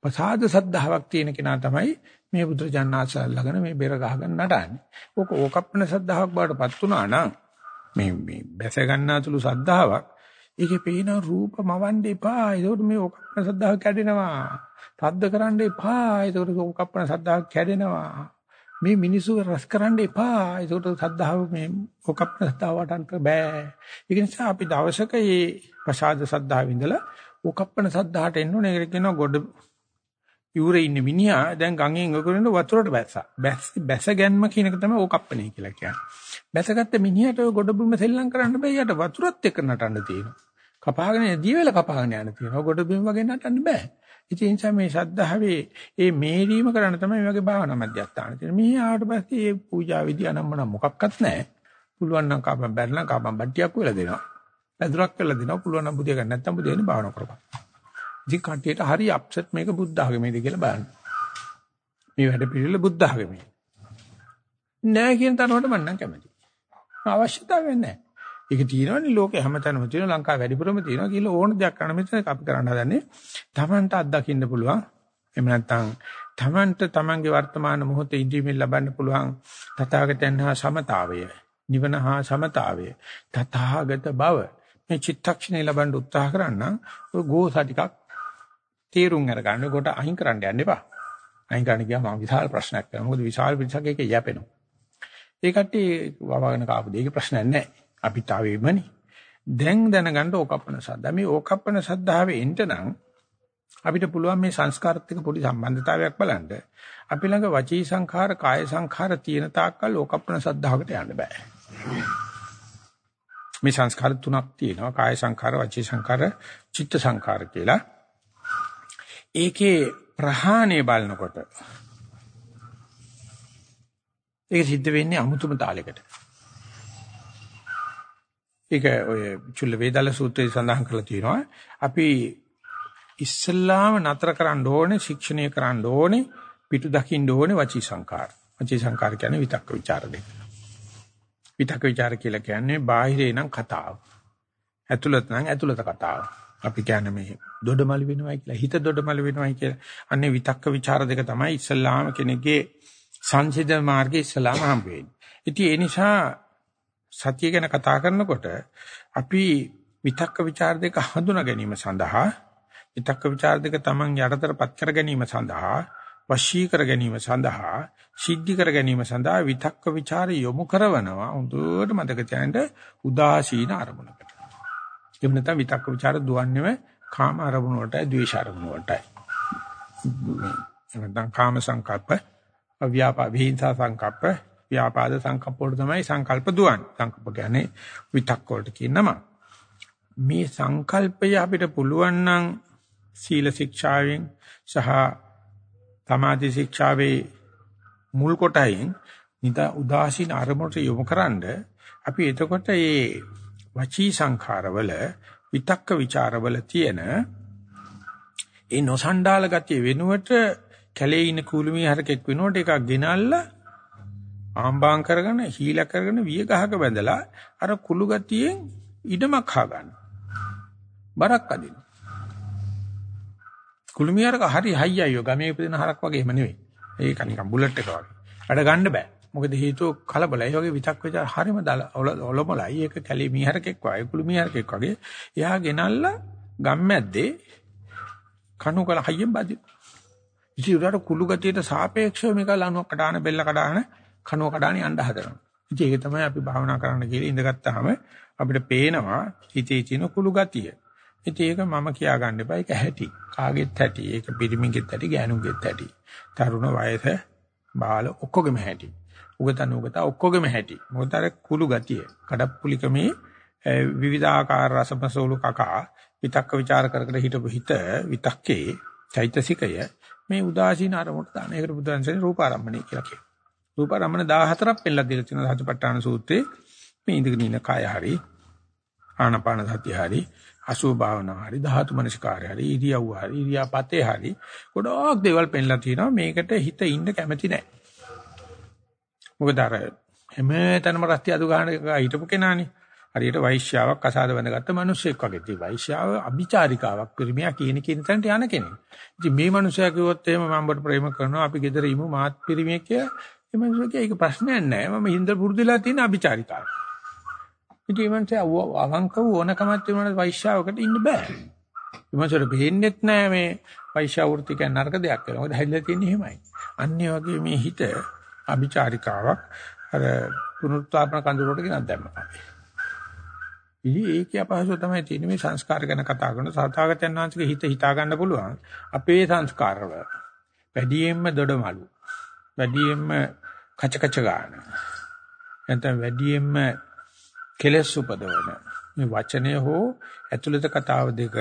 ප්‍රසාද සද්ධාාවක් තියෙන කෙනා තමයි මේ බුදුරජාණන්සල්ලාගෙන මේ බෙර ගහගෙන නටන්නේ. ඕක ඕකප්පන සද්ධාාවක් බාටපත් වුණා නම් මේ මේ බැස ගන්නාතුළු සද්ධාාවක් ඒකේ පේන රූප මවන්න එපා. ඒකට මේ ඕකප්පන සද්ධාව කැඩෙනවා. සද්ද කරන්න එපා. ඒකට ඕකප්පන සද්ධාව කැඩෙනවා. මේ මිනිස්සු රස කරන්න එපා. ඒකට සද්ධාව මේ ඔකප්ප සද්ධාව වටන්න බෑ. ඒ නිසා අපි දවසක මේ ප්‍රසාද සද්ධාව ඉඳලා ඔකප්පන සද්ධාට එන්න ඕනේ. ඒක කියනවා ගොඩ යූරේ ඉන්න මිනිහා දැන් ගඟෙන් ගොකරන වතුරට බැස්සා. බැස් බැස ගැන්ම කියන එක තමයි ඕකප්පනේ කියලා කියන්නේ. බැසගත්ත මිනිහට ඔය ගොඩ බිම සෙල්ලම් කරන්න බෑ. යට වතුරත් එක්ක නටන්න තියෙනවා. කපාගෙන දීවල කපාගෙන යන්න තියෙනවා. ගොඩ බිම වගේ නටන්න බෑ. ඉතින් ඒ නිසා මේ ශද්ධාවේ ඒ මේරීම කරන්න තමයි මේ වගේ භාවනා මධ්‍යස්ථාන තියෙන්නේ. මෙහි ආවට පස්සේ මේ පූජා විදි අනම්මන මොකක්වත් නැහැ. පුළුවන් නම් කාපම් බැරලා කාපම් බට්ටියක් වෙලා දෙනවා. පැදුරක් වෙලා දෙනවා. පුළුවන් නම් බුදිය ගන්න නැත්නම් බුදියනේ භාවනා කරපන්. ඉතින් කට්ටියට හරි අප්සෙට් මේක බුද්ධ ආගමේද කියලා බලන්න. මේ වැඩ පිළිවෙල බුද්ධ ආගමේ. නෑ කියන තරමට මම නම් කැමතියි. අවශ්‍යතාවයක් නැහැ. ඒක තියෙනවනේ ලෝකේ හැමතැනම තියෙන ලංකාව වැඩිපුරම තියෙනවා කියලා ඕන දෙයක් කරන්න. මෙතන අපි කරන්න හදන්නේ Tamanට අත්දකින්න පුළුවන්. එහෙම නැත්නම් Tamanට Tamanගේ වර්තමාන මොහොතේ ඉඳීමෙන් ලබන්න පුළුවන් තථාගතයන් හා සමතාවය නිවන හා සමතාවය තථාගත බව මේ චිත්තක්ෂණේ ලබන්න උත්සාහ කරන්න ඔය ගෝසා ටිකක් තීරුම් අරගන්න. කොට අහිං කරන්න යන්න එපා. අහිං කරන්න ගියාම විශාල ප්‍රශ්නයක් වෙනවා මොකද විශාල පිටසක් එක යැපෙනවා. ඒ කට්ටිය වවාගෙන කාපු දෙයක ප්‍රශ්නයක් නැහැ. අපිට ආවේමනේ. දැන් දැනගන්න ඕකප්පන සද්දා. මේ ඕකප්පන සද්ධාවේ එන්න නම් අපිට පුළුවන් මේ සංස්කාරත් එක්ක පොඩි සම්බන්ධතාවයක් බලන්න. අපි ළඟ වචී සංඛාර, කාය සංඛාර තියෙන තාක්කල් ඕකප්පන සද්ධාවකට යන්න බෑ. මේ සංස්කාර තුනක් තියෙනවා. කාය සංඛාර, වචී සංඛාර, චිත්ත සංඛාර කියලා. ඒකේ ප්‍රහාණය බලනකොට ඒක සිද්ධ වෙන්නේ අමුතුම තාලයකට. ඒක ඔය චුල්ල වේදාල සූත්‍රයේ සඳහන් කරලා තියෙනවා. අපි ඉස්සල්ලාම නතර කරන්න ඕනේ, ශික්ෂණය කරන්න ඕනේ, පිටු දකින්න ඕනේ වචී සංකාර. වචී සංකාර කියන්නේ විතක්ක ਵਿਚාර දෙක. විතක්ක ਵਿਚාර කියලා කියන්නේ බාහිරේ නම් කතාව. ඇතුළත නම් ඇතුළත කතාව. අපි කියන්නේ මේ දොඩමලි වෙනවයි කියලා හිත දොඩමලි වෙනවයි කියලා. අන්නේ විතක්ක ਵਿਚාර දෙක තමයි ඉස්ලාම කෙනෙක්ගේ සංසිද්ධ මාර්ගයේ ඉස්ලාම හම්බ වෙන්නේ. ඉතින් ඒ නිසා සතිය ගැන කතා කරනකොට අපි විතක්ක ਵਿਚාර දෙක හඳුනා ගැනීම සඳහා විතක්ක ਵਿਚාර දෙක Taman යටතටපත් කර ගැනීම සඳහා වශී කර ගැනීම සඳහා සිද්ධි කර ගැනීම සඳහා විතක්ක ਵਿਚාර යොමු කරනවා හොඳට මතක තියාගන්න උදාසීන අරමුණකට. එහෙම නැත්නම් විතක්ක ਵਿਚාර දුවන්නේම කාම අරමුණ වලටයි ද්වේෂ අරමුණ වලටයි. එහෙනම් කාම සංකල්ප, අව්‍යාපා විහිංසා සංකල්ප, ව්‍යාපාද සංකල්ප වල තමයි සංකල්ප දුවන්නේ. සංකල්ප කියන්නේ විතක් වලට කියන නම. මේ සංකල්පය අපිට පුළුවන් නම් සීල ශික්ෂාවෙන් සහ සමාධි ශික්ෂාවේ මුල් කොටයෙන් නිදා උදාසීන අරමුණට යොමුකරනද අපි එතකොට මේ වචී සංඛාරවල විතක්ක ਵਿਚාරවල තියෙන ඒ නොසණ්ඩාල ගතිය වෙනුවට කැලේ ඉන්න කුළුමී හරකෙක් වෙනකොට එකක් ගෙනල්ලා ආම්බාම් කරගෙන හීලා කරගෙන විය ගහක බැඳලා අර කුළු ගතියෙන් ඉඩමක් හා ගන්න. බරක් අදින්න. කුළුමී හරක හරි හයියයියෝ ගමේ ඉපදෙන හරක් වගේ එහෙම නෙවෙයි. ඒක නිකන් බුලට් එක වගේ. වැඩ ගන්න බෑ. මොකද හේතුව කලබලයි. ඒ වගේ විතක් විතර හරිම ඔලොමලයි. ඒක කැලේ මීහරකෙක් වගේ කුළු මීහරකෙක් වගේ. එයා ගෙනල්ලා ගම්මැද්දේ කණු කල හයියෙන් බදින. ඉතින් උඩට කුළු ගතියට සාපේක්ෂව මේක ලණුවක් කඩාන බෙල්ල කඩාන කණුව කඩාන යන්න හදනවා. ඉතින් ඒක තමයි අපි භාවනා කරන්න කියලා ඉඳගත්තාම අපිට පේනවා හිතේ තියෙන කුළු ගතිය. ඉතින් ඒක මම කියා ගන්න එපා. ඒක ඇති. කාගෙත් ඇති. ඒක පිරිමින්ගෙත් ඇති, ගෑනුගෙත් ඇති. තරුණ වයස බාල ඔක්කොගෙම ඇති. උගතන උගත ඔක්කොගෙම ඇති. මොකද අර කුළු ගතිය. කඩප්පුලිකමේ විවිධාකාර රසමසෝලු කකා විතක්ක ਵਿਚාර කර කර හිටපු හිත විතක්කේ චෛතසිකය මේ උදාසීන අරමුණට දාන. ඒකට බුදුන්සේ රූපාරම්මණය කියලා කියනවා. රූපාරම්මණ 14ක් පෙන්නලා දීලා තියෙනවා සතිපට්ඨාන සූත්‍රයේ. මේ ඉඳගෙන ඉන්න කය හරි ආනපාන සතිය හරි අසුභ භාවනා හරි ධාතු මනසිකාරය හරි ඉරියව්ව හරි ඉරියාපතේ හරි ගොඩක් දේවල් පෙන්නලා තියෙනවා මේකට හිත ඉන්න කැමති නැහැ මොකද අර හැමතැනම රස්ති අදු ගන්න හිටපු කෙනානේ හරියට වෛශ්‍යාවක් අසාද වැඳගත්ත මිනිස්සෙක් වගේ. ඉතින් වෛශ්‍යාව අභිචාරිකාවක් පිරිමියා කියන කින තැනට යන කෙනෙක්. ඉතින් මේ මිනිසයා කිව්වොත් එහෙම මම ඔබට ප්‍රේම කරනවා අපි ගෙදර ඉමු මාත් පිරිමියෙක් කියලා. ඒ මිනිස්සු කිය ඒක ප්‍රශ්නයක් නෑ. මම හින්ද පුරුදුලා තියෙන අභිචාරිකාවක්. ඉතින් මේ මිනිස්සයා අවංකව ඕනකමක් තිබුණාට වෛශ්‍යාවකට ඉන්න බෑ. මේ මිනිස්සුන්ට බෙහෙන්නෙත් නෑ මේ වෛශ්‍යා වෘත්ති කියන නරක දෙයක් කියලා. මොකද හැදිලා තියෙන්නේ එහෙමයි. අන්නේ වගේ මේ හිත අභිචාරිකාවක් අර පුනරුත්ථාපන කඳුරට ගෙනත් දැම්මා. ඉතින් ඒකේ අපහසුව තමයි තියෙන්නේ මේ සංස්කාර ගැන කතා කරන සතාගතයන් වහන්සේගේ හිත හිතා ගන්න පුළුවන් අපේ සංස්කාරවල වැඩියෙන්ම දොඩමලු වැඩියෙන්ම කච කච ගන්න. නැත්නම් වැඩියෙන්ම කෙලස් උපදවන. මේ වචනය හෝ ඇතුළත කතාව දෙක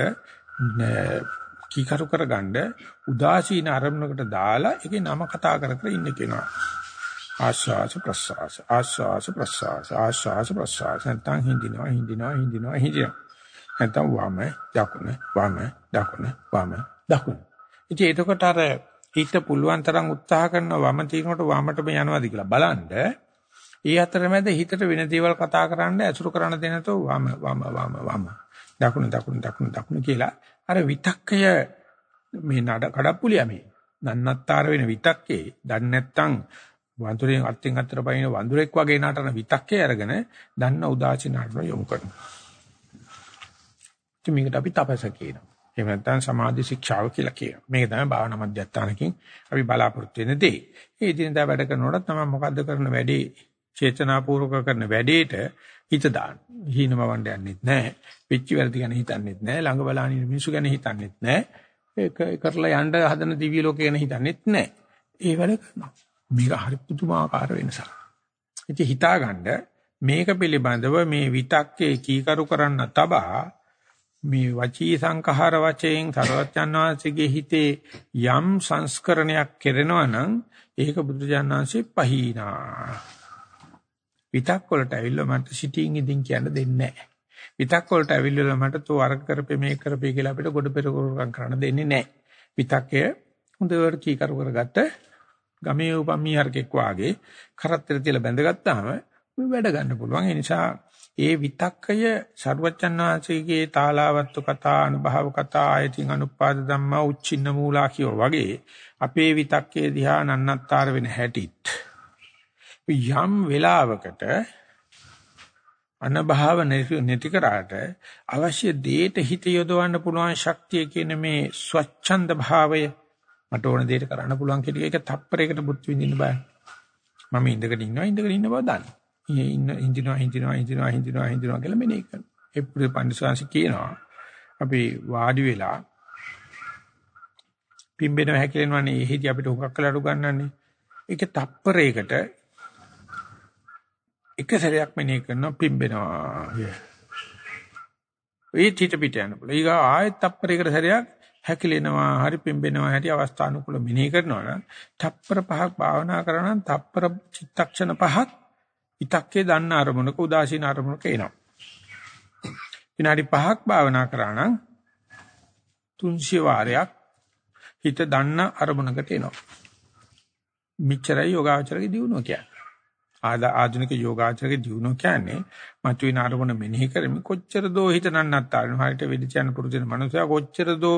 කීකරු කරගන්න උදාසීන අරමුණකට දාලා ඒකේ නම කතා කර කර ඉන්න කෙනා. ආශ්වාස ප්‍රශ්වාස ආශ්වාස ප්‍රශ්වාස ආශ්වාස ප්‍රශ්වාස නැත්නම් හින්දිනවා හින්දිනවා හින්දිනවා හින්දිනවා නැත්නම් වම දකුණ වම දකුණ වම දකුණ. ඉතින් එතකොට අර හිත පුළුවන් තරම් උත්සාහ කරන වම තිනකොට වමටම යනවාද කියලා බලන්න ඒ අතරමැද හිතට වෙන දේවල් කතා කරන්න ඇසුරු කරන්න දෙනතෝ වම වම වම වම දකුණ දකුණ දකුණ දකුණ කියලා අර විතක්කය මේ නඩ කඩප්පුලිය මේ නන්නත්තර වෙන විතක්කේ දන්නේ නැත්නම් වඳුරෙන් අත්ෙන් අතට පයින් වඳුරෙක් වගේ නටන විතක්කේ අරගෙන දන්න උදාසීන අරමුණ යොමු කරනවා. ඉතින් මේකට අපි තපස කියනවා. එහෙම නැත්නම් සමාධි ශික්ෂාව කියලා කියනවා. මේක තමයි භාවනා මධ්‍යස්ථානකින් අපි බලාපොරොත්තු වෙන දේ. ඒ ඉදින්දා වැඩ කරනකොට තමයි මොකද්ද කරන වැඩේ චේතනාපූර්වක කරන වැඩේට හිත දාන්න. හීනම වණ්ඩ යන්නෙත් නැහැ. පිච්චි වැරදි ගැන හිතන්නෙත් නැහැ. ළඟ බලාගෙන ඉන්න මිනිස්සු ගැන හිතන්නෙත් නැහැ. ඒක කරලා යන්න හදන දිව්‍ය ලෝකේ ගැන හිතන්නෙත් නැහැ. ඒ වැඩ කරනවා. මේක හරි පුදුමාකාර වෙනසක්. ඉතින් හිතාගන්න මේක පිළිබඳව මේ විතක්කේ කීකරු කරන්න තබා මේ වචී සංඛාර වචයෙන් සරවත්යන් වහන්සේගේ හිතේ යම් සංස්කරණයක් කෙරෙනවා නම් ඒක බුදුජානනාංශේ පහීනා. විතක් වලට ඇවිල්ලා මට සිටින් ඉදින් කියන්න දෙන්නේ නැහැ. විතක් වලට ඇවිල්ලා මට තෝ අර කරපේ මේ කරපේ කියලා අපිට ගොඩ පෙරකම් කරන්න දෙන්නේ නැහැ. විතක්කය හොඳට කීකරු කරගත්ත ගමේ උපම්මී හරකෙක් වාගේ කරත්තර තියලා බැඳගත්තාම වැඩ ගන්න පුළුවන්. ඒ නිසා ඒ විතක්කය සරුවච්චන් වහන්සේගේ තාලාවත්තු කතා අනුභව කතා ආයතින් අනුපාද ධම්මා උච්චින්න මූලා කියෝ වගේ අපේ විතක්කේ දිහා නන්නත්තර වෙන හැටිත් යම් වෙලාවකට අනභව නැති කරාට අවශ්‍ය දෙයට හිත යොදවන්න පුළුවන් ශක්තිය කියන මේ ස්වච්ඡන්ද භාවය මට ඕන දෙයක් කරන්න පුළුවන් කියන එක තප්පරයකට බුද්ධ විඳින්න බෑ. මම ඉඳගෙන ඉන්නවා ඉඳගෙන ඉන්න බව දන්න. ඉන්න හින්දිනවා හින්දිනවා හින්දිනවා හින්දිනවා හින්දිනවා කියලා මෙනේ කරනවා. ඒ පඬිස්වාංශ කියනවා අපි වාඩි වෙලා පිම්බෙනවා හැකිලෙනවනේ එහෙදි අපිට හුඟක් කලට උගන්වන්නේ. ඒක තප්පරයකට එක සැරයක් මෙනේ කරනවා පිම්බෙනවා. ඒ චිත පිට යන පුළුවන්. ඊගා ආයෙත් තප්පරයකට සැරයක් හැකිලෙනවා හරි පිම්බෙනවා හැටි අවස්ථානුකූල මෙනෙහි කරනවා නම් තප්පර පහක් භාවනා කරා නම් තප්පර චිත්තක්ෂණ පහක් ඉතක්කේ දන්න අරමුණක උදාසීන අරමුණක එනවා විනාඩි 5ක් භාවනා කරා නම් 300 වාරයක් හිත දන්න අරමුණකට එනවා. මිච්චරයි යෝගාචරයේ දියුණුව කියන්නේ. ආද ආධුනික යෝගාචරයේ දියුණුව කියන්නේ මතුවෙන අරමුණ මෙනෙහි කරමින් කොච්චර දෝ හිත නන්නත්තාරන හරියට වෙදිචයන් පුරුදුන මනුස්සයා කොච්චර දෝ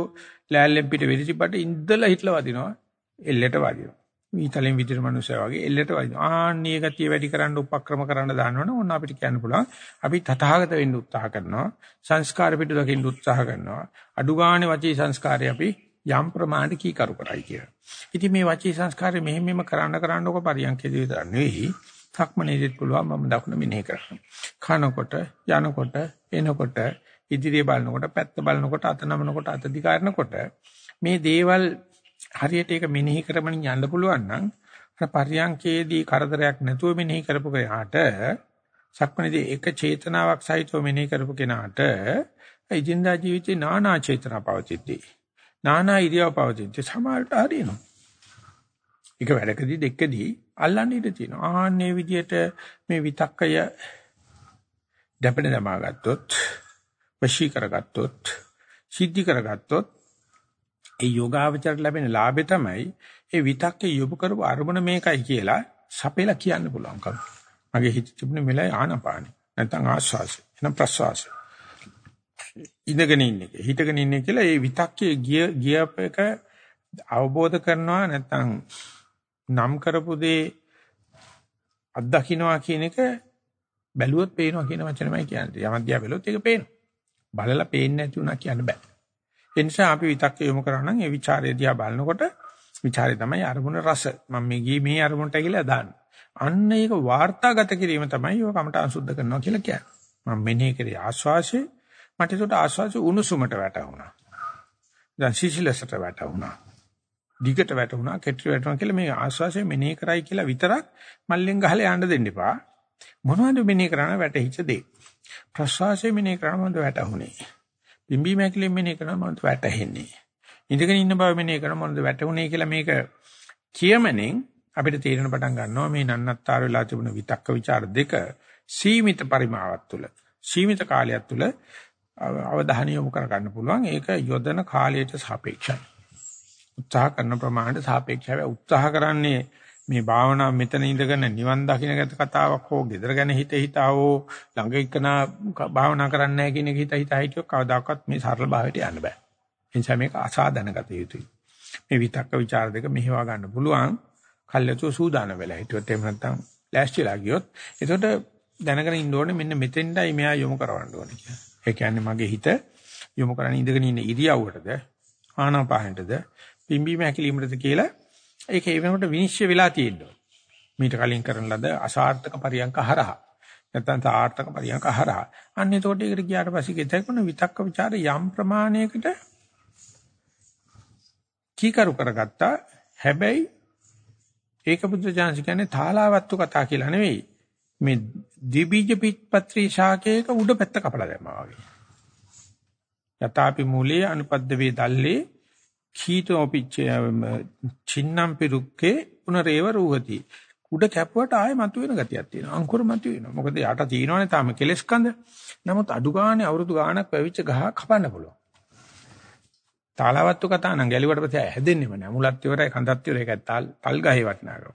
ලෑල්ලෙන් පිට වෙදිචිපට ඉඳලා හිටලා වදිනවා එල්ලෙට වදිනවා. ඊතලෙන් විදිර මනුස්සයා වගේ එල්ලෙට වදිනවා. ආන්නේ ගතිය වැඩි කරන්න උපක්‍රම කරන්න දානවනේ ඕන අපිට කියන්න පුළුවන්. අපි තථාගත වෙන්න උත්සාහ කරනවා. සංස්කාර පිටු දකින්න උත්සාහ කරනවා. අඩු ගානේ වචී සංස්කාරය අපි යම් ප්‍රමාණයට කීකරු කරයි කියලා. ඉතින් මේ වචී සංස්කාරය මෙහෙම මෙහෙම කරන්න කරන්න ඔක පරියන්කේදී විතර නෙවෙයි. සක්මනේදිත් පුළුවන් මම දකුණ මෙනෙහි කරන්න. කනකොට, යනකොට, එනකොට, ඉදිරිය බලනකොට, පැත්ත බලනකොට, අත නමනකොට, අත දිගාරනකොට මේ දේවල් හරියට ඒක මෙනෙහි කරමින් යන්න පුළුවන් නම් අර පරියන්කේදී කරදරයක් නැතුව මෙනෙහි කරපු කෙනාට සක්මනේදී එක චේතනාවක් සහිතව මෙනෙහි කරපු කෙනාට ඉදින්දා ජීවිතේ නානා චේතනා පවතිද්දී නානා ඉරියව් පවතිද්දී සමාල්ට හරියනවා. එක වැඩකදී දෙකදී අල්ලන්න ඉඩ තියෙනවා. ආන්නේ විදිහට මේ විතක්කය දැපෙන දමා ගත්තොත්, වශී කරගත්තොත්, සිද්ධි කරගත්තොත් ඒ යෝගාවචරයට ලැබෙන ලාභය තමයි ඒ විතක්කේ යොමු කරපු අරමුණ මේකයි කියලා සපෙලා කියන්න පුළුවන්කම. මගේ හිත තිබුණේ මෙලයි ආනපානෙ. නැත්නම් ආස්වාසය. එනම් ප්‍රස්වාසය. ඉඳගෙන ඉන්නේ. හිටගෙන ඉන්නේ කියලා ඒ විතක්කේ ගිය ගියප එක අවබෝධ කරනවා නැත්නම් නම් කරපු දේ අත්දකින්නවා කියන එක බැලුවොත් පේනවා කියන වචනමයි කියන්නේ. යමද්දියා බැලුවොත් ඒක පේනවා. බලලා පේන්නේ නැති උනා කියන්න බෑ. ඒ නිසා අපි විතක් යොමු කරා නම් ඒ ਵਿਚාරය දිහා බලනකොට ਵਿਚාරය තමයි අරමුණ රස. මම මේ ගියේ මේ අරමුණට කියලා දාන්න. අන්න ඒක වාර්තාගත කිරීම තමයි ඔය කමට අංශුද්ධ කරනවා කියලා කියන්නේ. මම මෙනෙහි කරේ ආස්වාසේ මට ඒකට ආස්වාසේ උණුසුමට වැටුණා. දැන් සීසලසට වැටුණා. දිගට වැටුණා, කෙටි වැටුණා කියලා මේ ආස්වාසේ මෙනෙහි කරයි කියලා විතරක් මල්ලෙන් ගහලා යන්න දෙන්න එපා. මොනවද මෙනෙහි කරන්න වැටහිච්ච දේ. ප්‍රස්වාසයේ මෙනෙහි කරන මොඳ වැටුනේ. පිම්බි මැකිලෙන් මෙනෙහි කරන මොනවද වැටහෙන්නේ. ඉඳගෙන ඉන්න බව මෙනෙහි කරන මොනවද වැටුනේ කියලා මේක කියමනෙන් අපිට තේරෙන පටන් ගන්නවා මේ නන්නත්තර වෙලා තිබුණ විතක්ක ਵਿਚාර දෙක සීමිත පරිමාවක් තුළ සීමිත කාලයක් තුළ අවධානය යොමු කර ගන්න පුළුවන් ඒක යොදන කාලයට සාපේක්ෂයි උත්සාහ කරන ප්‍රමාණයට සාපේක්ෂව උත්සාහ කරන්නේ මේ භාවනා මෙතන ඉඳගෙන නිවන් දකින්න ගත කතාවක් හෝ gedara ගැන හිත හිතාවෝ ළඟ ඉකන භාවනා කරන්නේ නැහැ කියන එක හිත හිතා හිටියොත් කවදාකවත් මේ සරල භාවයට යන්න බෑ. ඒ නිසා මේක අසාධනගත යුතුයි. මේ විතක්ක ਵਿਚාර දෙක මෙහෙවා ගන්න පුළුවන්. කල්යතු සූදානම් වෙලා හිටියොත් එහෙම නැත්නම් ලෑස්තිලා ගියොත් එතකොට දැනගෙන ඉන්න ඕනේ මෙන්න මෙතෙන්ටයි මෙයා යොමු කරවන්න ඕනේ කියලා. ඒ කියන්නේ මගේ හිත යොමු කරන්නේ ඉඳගෙන ඉන්න ඉරියව්වටද ආනාපානෙටද පිම්බීම හැකිලීමටද කියලා ඒක ඒ වෙනකොට විනිශ්චය වෙලා තියෙනවා. මීට කලින් කරන ලද අසාර්ථක පරියන්ක හරහා නැත්නම් සාර්ථක පරියන්ක හරහා. අන්න එතකොට ඒකට ගියාට පස්සේ ගෙතකුණ විතක්ක ਵਿਚාර යම් ප්‍රමාණයකට කීකරු කරගත්තා. හැබැයි ඒක බුද්ධ ඥානසි කියන්නේ තාලාවත්තු කතා කියලා නෙවෙයි. මේ ද්විබීජ පිටපත්‍රී ශාකයක උඩ පැත්ත කපලා දැම්මා වගේ. යතාපි මූලයේ අනුපද්ද වේ දැල්ලේ කීතෝ පිච්ච චින්නම් පිරුක්කේ පුනරේව රූහති. උඩ කැපුවට ආයෙ මතුවෙන ගතියක් තියෙනවා. අංකුර මතුවෙනවා. මොකද යට තියෙනවනේ තාම කෙලස් කඳ. නමුත් අඩු ගානේ අවුරුදු ගාණක් පැවිච්ච ගහ කපන්න පුළුවන්. තාලවත්තු කතා නම් ගැලුවට පස්සේ හැදෙන්නෙම නෑ. මුලත් ඉවරයි කඳත් ඉවරයි ඒක තල් තල් ගහේ වටනාකම.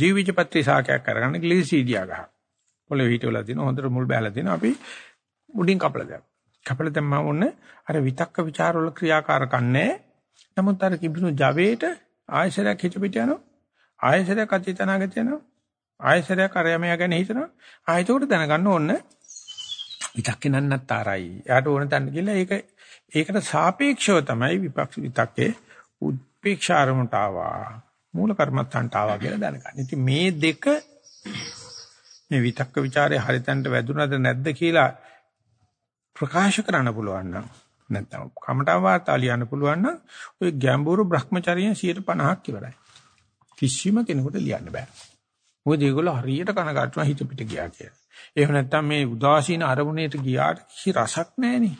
ජීවිතපත්‍රි සාකයක් කරගන්න ග්ලිසීඩියා ගහ. පොළොවේ හිටවලා දින හොඳට මුල් බෑලා දින අපි මුඩින් කපලා දැම්මා. කපලා දැම්මම ඔන්න අර විතක්ක ਵਿਚාර වල ක්‍රියාකාරකම් නැහැ. නමුත් අර කිබුණු ජවයට ආයශරයක් හිත පිට යනවා. ආයශරයක් අතීතනාගත යනවා. ආයශරයක් අරයමයා ගැන හිතනවා. ආයතෝට දැනගන්න ඕන විතක්කේ නන්නත්තරයි. යාට ඕන තැන ගිහලා ඒක ඒකට සාපේක්ෂව තමයි විපක්ෂ විතක්කේ උත්පේක්ෂාරමට ආවා. මූල කර්මත්තන්ට ආවා කියලා දැනගන්න. ඉතින් මේ දෙක මේ විතක්ක ਵਿਚාරේ හරිතන්ට වැදුනද නැද්ද කියලා ප්‍රකාශ කරන්න පුළුවන් නම් නැත්නම් කමඨා වාර්තා ලියන්න පුළුවන් නම් ওই ගැඹුරු Brahmacharya 150ක් ඉවරයි. කිසිම කෙනෙකුට ලියන්න බෑ. මොකද ඒගොල්ලෝ හරියට කනගාටුන හිත පිට ගියා කියලා. එහෙම නැත්නම් මේ උදාසීන අරමුණේට ගියාට කිසි රසක් නැහෙනේ.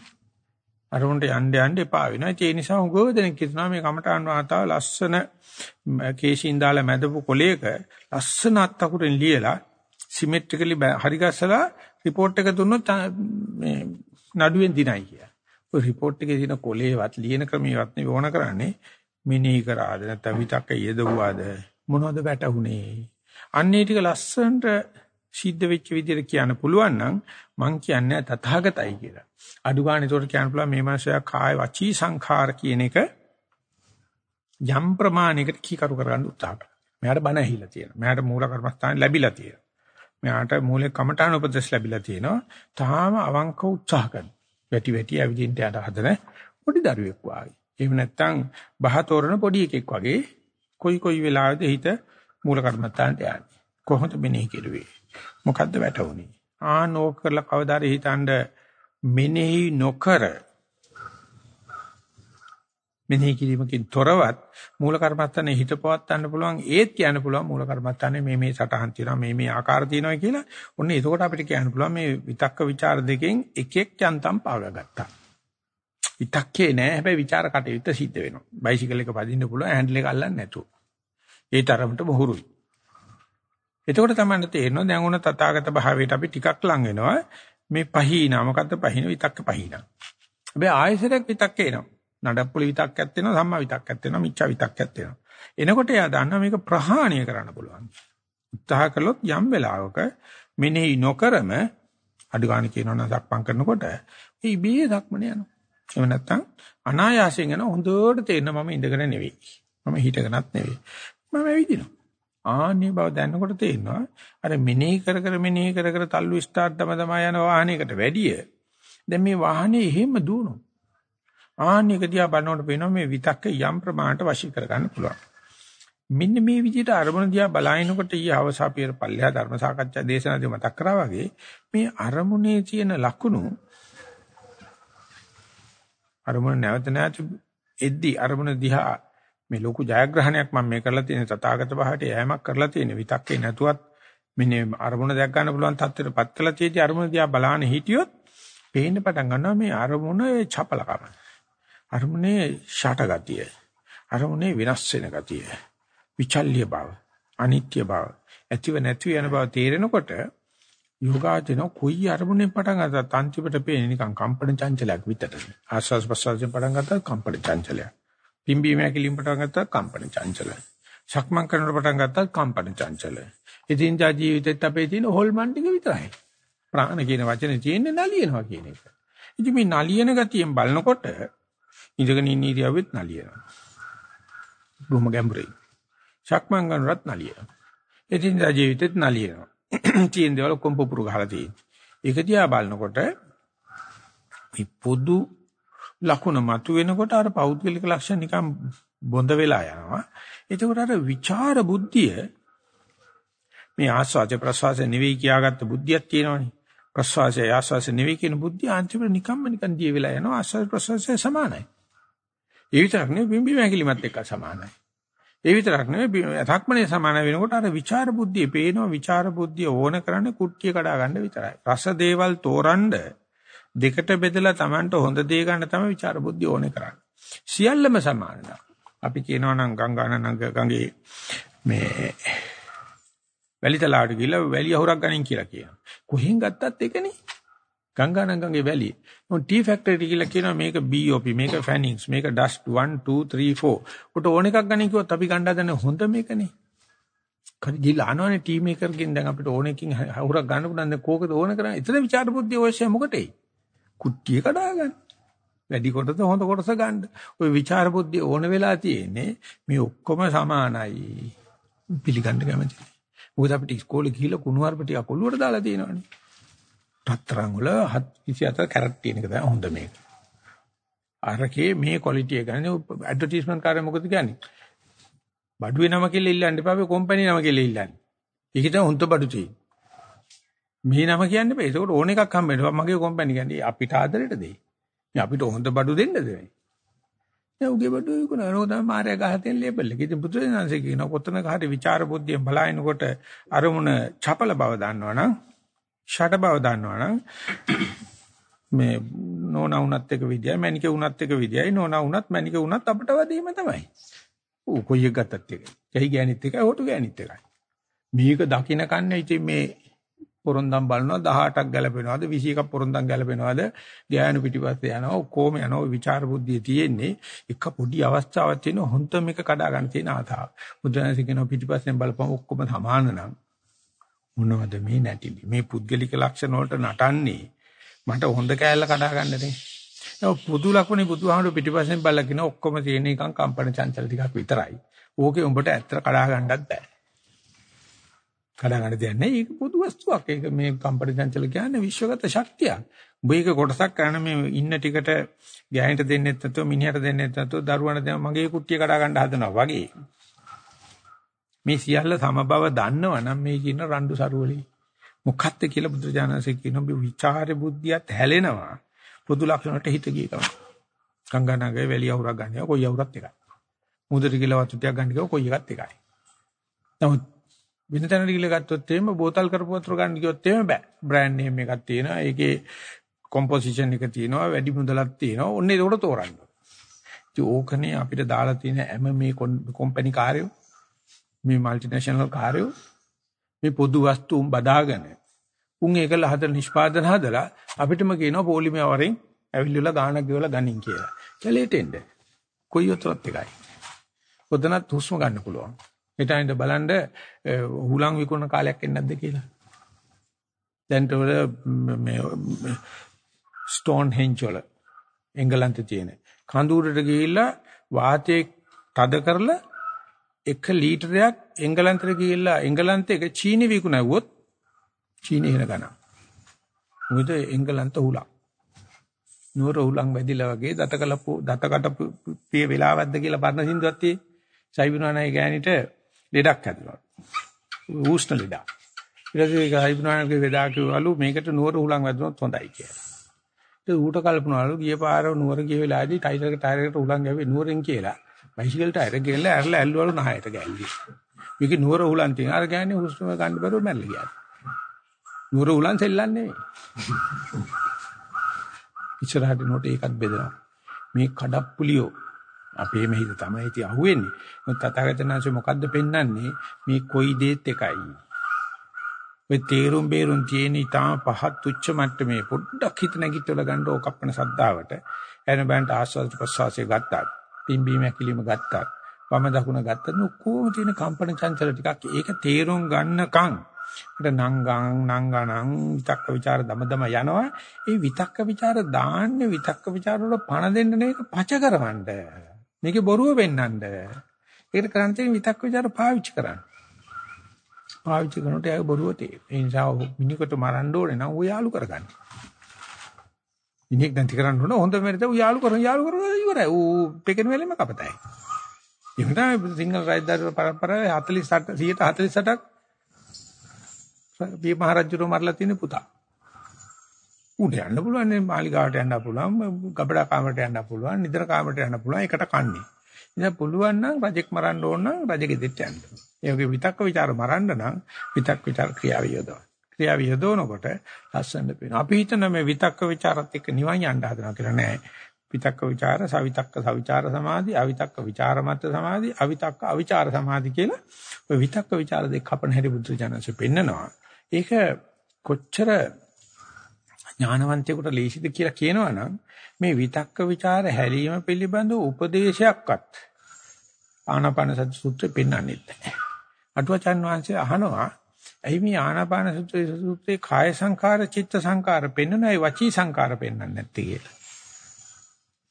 අරමුණට යන්න යන්න එපා වෙනවා. ඒ නිසා උගව දෙනෙක් කියනවා මේ කමඨාන් වාතාව ලස්සන කේශින් දාලා මැදපු කොලයක ලස්සන අත්තකුරෙන් ලියලා සිමෙට්‍රිකලි හරි ගස්සලා report එක දුන්නොත් මේ නඩුවෙන් දිනයි කියලා. ඔය report එකේ තියෙන කොලේවත් ලියන ක්‍රමේවත් නෙවෙයි ඕන කරන්නේ මිනී කරාද නැත්නම් විතක්ක යෙදුවාද මොනවද වැටුනේ අන්නේ ටික ලස්සනට සිද්ධ වෙච්ච විදිහට කියන්න පුළුවන් නම් මං කියන්නේ තථාගතයි කියලා. අඩු ගන්න ඒකට කියන්න පුළුවන් මේ මාසය කාය වචී සංඛාර කියන එක යම් ප්‍රමාණයකට කීකරු කරගන්න උත්සාහ කරනවා. මෙයාට බණ ඇහිලා තියෙනවා. මෙයාට මූල කර්මස්ථාන ලැබිලා තියෙනවා. මෙයාට මූලික කමඨාන උපදෙස් ලැබිලා තියෙනවා. තාම අවංක උත්සාහ කරනවා. වැටි වැටි ඇවිදින්න යට හදන පොඩි දරුවෙක් වාගේ. එහෙම නැත්නම් බහතෝරන පොඩි එකෙක් වගේ කොයි කොයි වෙලාවෙද හිත මූල කර්මත්තාන්ට යන්නේ. කොහොමද මෙනෙහි කෙරුවේ? මොකද්ද වැටුනේ? ආනෝක කරලා කවදාද හිතනද මෙනෙහි නොකර මෙනෙහි කිරීමකින් තොරවත් මූල කර්මස්ථානේ හිත පවත් ගන්න පුළුවන් ඒත් කියන්න පුළුවන් මූල කර්මස්ථානේ මේ මේ සටහන් තියෙනවා මේ මේ ආකාර තියෙනවා කියලා. ඔන්න එතකොට අපිට කියන්න පුළුවන් මේ විතක්ක ਵਿਚාර දෙකෙන් එකෙක් යන්තම් පාගගත්තා. විතක්කේ නෑ හැබැයි ਵਿਚාර කටයුත්ත සිද්ධ වෙනවා. බයිසිකල් එක පදින්න පුළුවන් හෑන්ඩල් එක අල්ලන්නේ නැතුව. ඒ තරමට බොහුරුයි. එතකොට තමයි තේරෙනවා දැන් උන තථාගත භාවයට අපි ටිකක් ලං වෙනවා. මේ පහීනා මොකද්ද පහින විතක්ක පහීනා. හැබැයි ආයෙසරක් විතක්ක එනවා. නඩප්පුලි විතක්කයක් වෙනවා සම්මා විතක්කයක් වෙනවා මිච්ඡා විතක්කයක් වෙනවා. එනකොට එයා දන්නවා මේක ප්‍රහාණය කරන්න පුළුවන්. උත්සාහ කළොත් යම් වෙලාවක මෙනෙහි නොකරම අඩු ගන්න කියනවනම් සක්මන් කරනකොට ඒ ඉබේ සක්මන යනවා. එහෙම නැත්නම් අනායාසයෙන් යන හොඳට තේරෙන මම ඉඳගෙන නෙවෙයි. මම හිටගෙනත් නෙවෙයි. මම ඇවිදිනවා. ආන්නේ බව දැනනකොට තේරෙනවා අර මෙනෙහි කර කර මෙනෙහි කර කර තල්ලු ස්ටාර්ට් තම තමයි යන වාහනයකට වැඩිය දැන් මේ වාහනේ එහෙම දුවනවා ආන්නේක දිහා බලනකොට පේනවා මේ විතක්ක යම් ප්‍රමාණයට වශී කරගන්න පුළුවන්. මෙන්න මේ විදිහට අරමුණ දිහා බලනකොට ඊ අවසාපියර පල්ලෙහා ධර්ම සාකච්ඡා දේශනාදී මතක් කරා වගේ මේ අරමුණේ තියෙන ලකුණු අරමුණ නැවත නැවත එද්දි අරමුණ දිහා මේ ලොකු ජයග්‍රහණයක් මම මේ කරලා තියෙන තථාගත භාවයට යෑමක් කරලා තියෙන විතක්කේ නැතුවත් මෙන්න අරමුණ දැක් ගන්න පුළුවන් තත්ත්වයටපත් කළා තියෙදි අරමුණ දිහා බලාන හිටියොත් පේන්න පටන් ගන්නවා මේ අරමුණේ චපලකම. අරමුණේ ෂට ගතිය අරමුණේ විනාශ වෙන ගතිය විචල්්‍ය බව අනිත්‍ය බව ඇතිව නැතිව යන බව තේරෙනකොට යෝගාචන කොයි අරමුණෙන් පටන් ගත්තත් අන්තිමට පේන්නේ නිකන් කම්පන චංචලයක් විතරයි ආස්වාස් ප්‍රසවාසයෙන් පටන් ගත්තත් කම්පන චංචලයක් පිම්බීම හැකිලිම් පටන් ගත්තා කම්පන චංචල. සක්මන් කරනකොට පටන් ගත්තා කම්පන චංචල. ඉදින්දා ජීවිතෙත් අපේ තියෙන හොල්මන් ටික විතරයි. ප්‍රාණ කියන වචනේ තියෙන්නේ නලියනවා කියන එක. ඉතින් මේ නලියන ගතියෙන් බලනකොට ඉඳගෙන ඉන්න ඉරියව්වෙත් නලියනවා. බොහොම ගැඹුරයි. සක්මන් කරනවත් නලියනවා. ඉදින්දා ජීවිතෙත් නලියනවා. තියෙන දේවල් ඔක්කොම පුපුරු ගහලා තියෙන්නේ. ඒක දිහා බලනකොට මේ පොදු ලකුණ මතුවෙනකොට අර පෞද්ගලික ලක්ෂණ නිකන් බොඳ වෙලා යනවා. එතකොට අර විචාර බුද්ධිය මේ ආස්වාද ප්‍රසවාස නෙවෙයි කියාගත්ත බුද්ධියක් තියෙනවනේ. ප්‍රසවාසය ආස්වාස නෙවෙයි කියන බුද්ධිය අන්තිමට නිකම්ම නිකන් දිය වෙලා යනවා. ආස්වාද ප්‍රසවාසය සමානයි. ඒ විතරක් නෙවෙයි බිම්බි මැකිලිමත් එක්ක සමානයි. ඒ විතරක් නෙවෙයි රක්මනේ සමාන වෙනකොට අර විචාර බුද්ධිය පේනවා විචාර බුද්ධිය ඕන කරන්නේ කුට්ටිය කඩා ගන්න විතරයි. රස දේවල් තෝරන්නේ දෙකට බෙදලා Tamanට හොඳ දේ ගන්න තමයි විචාර බුද්ධිය ඕනේ කරන්නේ. සියල්ලම සමානයි. අපි කියනවා නම් ගංගානංග ගඟේ මේ වැලිතලාවට ගිහලා වැලිය හොරක් ගනින් කියලා කියනවා. කොහෙන් ගත්තත් එකනේ. ගංගානංගගේ වැලිය. මොන් ටී ෆැක්ටරි කියලා කියනවා මේක BOP මේක ෆැනින්ග්ස් මේක ඩස්ට් 1 2 3 4. උට ඕන එකක් ගන්න කිව්වොත් අපි ගණ්ඩා දන්නේ හොඳ මේකනේ. කරි ගිහලා අනවනේ ටී මේකර්ගෙන් දැන් අපිට ඕන එකකින් හවුරක් ගන්න පුළුවන් දැන් කෝකද ඕන කරන්නේ. එතන විචාර බුද්ධිය අවශ්‍ය මොකටේ? කුට්ටිය කඩා ගන්න. වැඩි කොටස හොඳ කොටස ගන්න. ওই විචාර බුද්ධිය ඕන වෙලා තියෙන්නේ මේ ඔක්කොම සමානයි. පිළිගන්න කැමතියි. මොකද අපිට ඉස්කෝලේ ගිහලා කුණුහරුප ටික කොළුවට දාලා තියෙනවනේ. රත්තරන් වල 24 කැරට් තියෙන එක තමයි හොඳ මේක. අරකේ මේ ක්වොලිටි එක ගන්න ඇඩ්වර්ටයිස්මන්ට් කාර්යය මොකද කියන්නේ? බඩුවේ නම කියලා ඉල්ලන්න එපා මේ කම්පැනි නම කියලා ඉල්ලන්න. ඒක තමයි හොඳ බඩු තියෙන්නේ. මේ නම කියන්න බෑ. ඒකට ඕන එකක් හම්බෙනවා. මගේ කම්පැනි කියන්නේ අපිට ආදරෙට දෙයි. මේ අපිට හොඳ බඩු දෙන්නද වෙයි. ඒ උගේ බඩු විකුණන නෝදා මාර්යා ගහතෙන් ලේබල් එක. ඉතින් පුදුරෙනාංශ කියන කොතනක හරි ਵਿਚාර බුද්ධියෙන් බලනකොට අරමුණ චපල බව දන්නවනම් ෂට බව දන්නවනම් මේ නෝනා වුණත් එක විදියයි මැනික වුණත් එක විදියයි නෝනා වුණත් මැනික වුණත් අපිට වදීම තමයි. ඌ කොයි එක ගත්තත් එකයි. කැහි ගෑනිත් එකයි හොටු ගෑනිත් එකයි. මේක දකින්න කන්නේ ඉතින් මේ පොරොන්දම් බලනවා 18ක් ගැලපෙනවද 21ක් පොරොන්දම් ගැලපෙනවද ධ්‍යාන පිටිපස්සේ යනවා ඔක්කොම යනවා විචාර බුද්ධිය තියෙන්නේ එක පොඩි අවස්ථාවක් තියෙන හොන්තම එක කඩා ගන්න තියෙන ආතාව බුදුරජාණන් කියනවා පිටිපස්සෙන් බලපුවම ඔක්කොම සමාන නම් මොනවද මේ නැටිලි මේ පුද්ගලික ලක්ෂණ වලට නටන්නේ මට හොඳ කෑල්ල කඩා ගන්නනේ ඒ පුදු ලකුණේ බුදුහාමුදුරු පිටිපස්සෙන් බලලා කියන ඔක්කොම තියෙන එකන් කම්පන චංචල ටිකක් විතරයි ඕකේ උඹට ඇත්තට කඩා ගන්නත් බෑ කඩා ගන්න දෙයක් නෑ. ඒක පොදු වස්තුවක්. ඒක මේ කම්පන චංචල කියන්නේ විශ්වගත ශක්තියක්. උඹ ඒක කොටසක් කරන මේ ඉන්න ටිකට ගෑනිට දෙන්නෙත් නැතුව මිනිහට දෙන්නෙත් නැතුව දරුවන්ට දෙන මගේ කුට්ටිය කඩා ගන්න හදනවා වගේ. මේ සියල්ල සමබව දන්නවනම් මේ කියන රණ්ඩු සරුවලි මොකක්ද කියලා බුදුරජාණන්සේ කියන ඔබ විචාර බුද්ධියත් හැලෙනවා. පොදු ලක්ෂණ වලට හිත ගිය ගමන්. ගංගානගරේ වැලිය අවුරක් ගන්නවා කොයි අවුරක් එකයි. මුදට කියලා වතු ටිකක් ගන්න කිව්ව කොයි එකත් එකයි. නමුත් වෙන තැනට ගිහලා ගත්තොත් එහෙම බෝතල් කරපු වතුර ගන්න ගියොත් එහෙම බෑ. බ්‍රෑන්ඩ් නේම් එකක් තියෙනවා. ඒකේ කොම්පොසිෂන් එක තියෙනවා. වැඩි මුදලක් තියෙනවා. ඔන්න ඒකට තෝරන්න. ඉතින් ඕකනේ අපිට දාලා තියෙන හැම මේ කම්පැනි කාර්යෝ මේ মালටිනේෂනල් කාර්යෝ මේ පොදු වස්තු උන් බදාගෙන උන් ඒකල හදලා නිෂ්පාදන හදලා අපිටම කියනවා පොලිමේ වරෙන් ඇවිල්ලා ගානක් ගෙවලා ගනින් කියලා. කැලේට එන්න. කොයි උතරත් එකයි. පොදනත් හුස්ම ගන්න පුළුවන්. හිටින්ද බලන්න හුලං විකුණන කාලයක් එන්නේ නැද්ද කියලා. දැන් තවල මේ ස්ටෝන් හෙන්ජ් වල එංගලන්තේ තියෙන කඳුරට ගිහිල්ලා වාතයේ තද කරලා එක ලීටරයක් එංගලන්තෙට ගිහිල්ලා එංගලන්තේ එක චීනි විකුණුවොත් චීනි වෙන ගණන්. මොකද එංගලන්ත හුලං. නුවර හුලං වැදිලා වගේ දත කලපු දත කට පිය වෙලාවක්ද කියලා පරණ සින්දුවක් tie. සයිබුනානයි ගෑනිට ලෙඩක් හැදුනා. උෂ්ණ ලෙඩක්. ඊට පස්සේ ඒක හයිබුනානගේ වෙදා කිව්වලු මේකට නුවර උලන් වැදුනොත් හොඳයි කියලා. ඒ ඌට කල්පනාලු ගිය පාර නුවර ගිය වෙලාවේදී ටයිලර් එක ටයර් එකට උලන් ගැව්වේ නුවරෙන් කියලා. බයිසිකල් ටයර් එක ගෙල්ල ඇරලා ඇල්ලවලු නහයට ගෑල්ලි. මේකේ නුවර උලන් තියෙන. අර ගෑනේ හුස්ම ගන්න බැරුව මැරලා ගියා. නුවර උලන් සෙල්ලන්නේ නෙවෙයි. ඉස්සරහට නෝට ඒකත් බෙදනවා. මේ කඩප්පුලියෝ අපේ මෙහිද තමයි ඉති අහුවෙන්නේ. මොකද තථාගතයන්වහන්සේ මොකද්ද පෙන්වන්නේ? මේ කොයි දේත් එකයි. ඔය තේරුම් බේරුම් තියෙන ඊටාම පහත් තුච්ච මට්ටමේ පොඩ්ඩක් හිත නැගිටවල ගන්න ඕකප්පන සද්දාවට එන බෑන්ට ආස්වාද ප්‍රසවාසය ගත්තා. පිම්බීම ඇකිලිම ගත්තා. වම දකුණ ගත්තා. ඔක්කොම තියෙන කම්පන චංචල ටිකක් ඒක තේරුම් ගන්නකම් මට නංගං නංගණං විතක්ක ਵਿਚාර දමදම යනවා. ඒ විතක්ක ਵਿਚාර දාන්නේ විතක්ක ਵਿਚාර වල පණ දෙන්න නෙවෙයි පච කරවන්න. මේකේ බොරුව වෙන්නන්න. ඒකට කරන් තියෙන විතක්ක ਵਿਚාර පාවිච්චි කරන්න. පාවිච්චි කරනකොට ඒක බොරුව තියෙන. ඒ නිසා මිනිකට මරන්න ඕනේ නම් ඔය යාලු කරගන්න. මිනිහෙක් නැති කරන්න ඕන. හොඳ මෙරිත ඌ යාළු කරන යාළු කරන ඉවරයි. ඌ පෙකෙන වෙලෙම කපතයි. එහෙම තමයි සිංහල රාජධානි පරම්පරාවේ 48 148ක් මේ මහරජුරු මරලා තියෙන පුතා. උඩ යන්න පුළුවන් නේ මාලිගාවට යන්න පුළුවන් ගබඩා කාමරට යන්න පුළුවන් නිදර කාමරට යන්න පුළුවන්. එකට කන්නේ. ඉතින් පුළුවන් නම් රජෙක් මරන්න ඕන නම් රජෙ ගෙදෙට්ට යන්න. ඒ වගේ විතක්ක ਵਿਚාර මරන්න නම් විතක් විචාර ක්‍රියාව යොදවන්න. ක්‍රියා විසදෝනකොට ලස්සනට පේනවා. අපි හිතන මේ විතක්ක ਵਿਚාරත් එක්ක නිවන් යන්න හදනවා කියලා නෑ. විතක්ක ਵਿਚාර, සවිතක්ක සවිචාර සමාධි, අවිතක්ක ਵਿਚාර මත සමාධි, අවිතක්ක අවිචාර සමාධි කියලා ඔය විතක්ක ਵਿਚාර දෙක කපන හැටි බුද්ධ ජනසෙ පෙන්නනවා. ඒක කොච්චර ඥානවන්තයෙකුට ලේසිද කියලා කියනවනම් මේ විතක්ක ਵਿਚාර හැලීම පිළිබඳ උපදේශයක්වත් ආනාපාන සති සූත්‍රෙ පෙන්වන්නේ නැහැ. අටුවචන් වහන්සේ අහනවා ඇයි මේ ආනාපාන සති සූත්‍රයේ කාය සංකාර චිත්ත සංකාර පෙන්වනයි වචී සංකාර පෙන්වන්නේ නැත්තේ කියලා.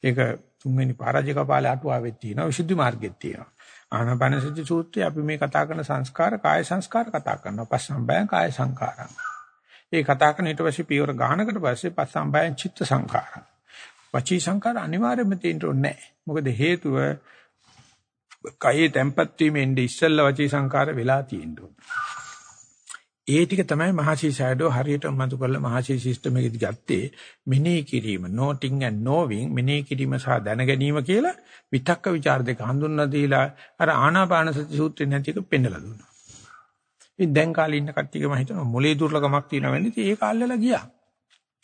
ඒක තුන්වෙනි පරාජික පාළේ අටුවාවෙත් තියෙනවා විසුද්ධි මාර්ගෙත් තියෙනවා. ආනාපාන සති සූත්‍රයේ අපි මේ කතා කරන සංස්කාර කාය සංස්කාර කතා කරනවා. පස්සම්බයං කාය සංකාරං. ඒ කතා කරන ඊට පස්සේ පියවර ගානකට පස්සේ පස්සම්බයන් චිත්ත සංඛාරං. වචී සංඛාර අනිවාර්යයෙන්ම තියෙන්න ඕනේ නැහැ. මොකද හේතුව කයේ තැම්පත් වීමෙන් ඉස්සෙල්ලා වචී සංඛාර වෙලා තියෙන්න ඕනේ. ඒ ටික තමයි මහසී සයඩෝ හරියට මතු කරලා මහසී සිස්ටම් එකේදී ගත්තේ මෙනෙහි කිරීම noting and knowing මෙනෙහි කිරීම සහ දැන ගැනීම කියලා විතක්ක ਵਿਚාර දෙක හඳුන්වා දීලා අර ආනාපාන සති සූත්‍රේ නැති එක පෙන්නලා දුන්නා. ඉතින් දැන් කාලේ ඉන්න කට්ටියක මම හිතනවා මොලේ දුර්ලකමක් තියෙනවා වෙන්නේ. ඉතින් ඒ කාලෙලා ගියා.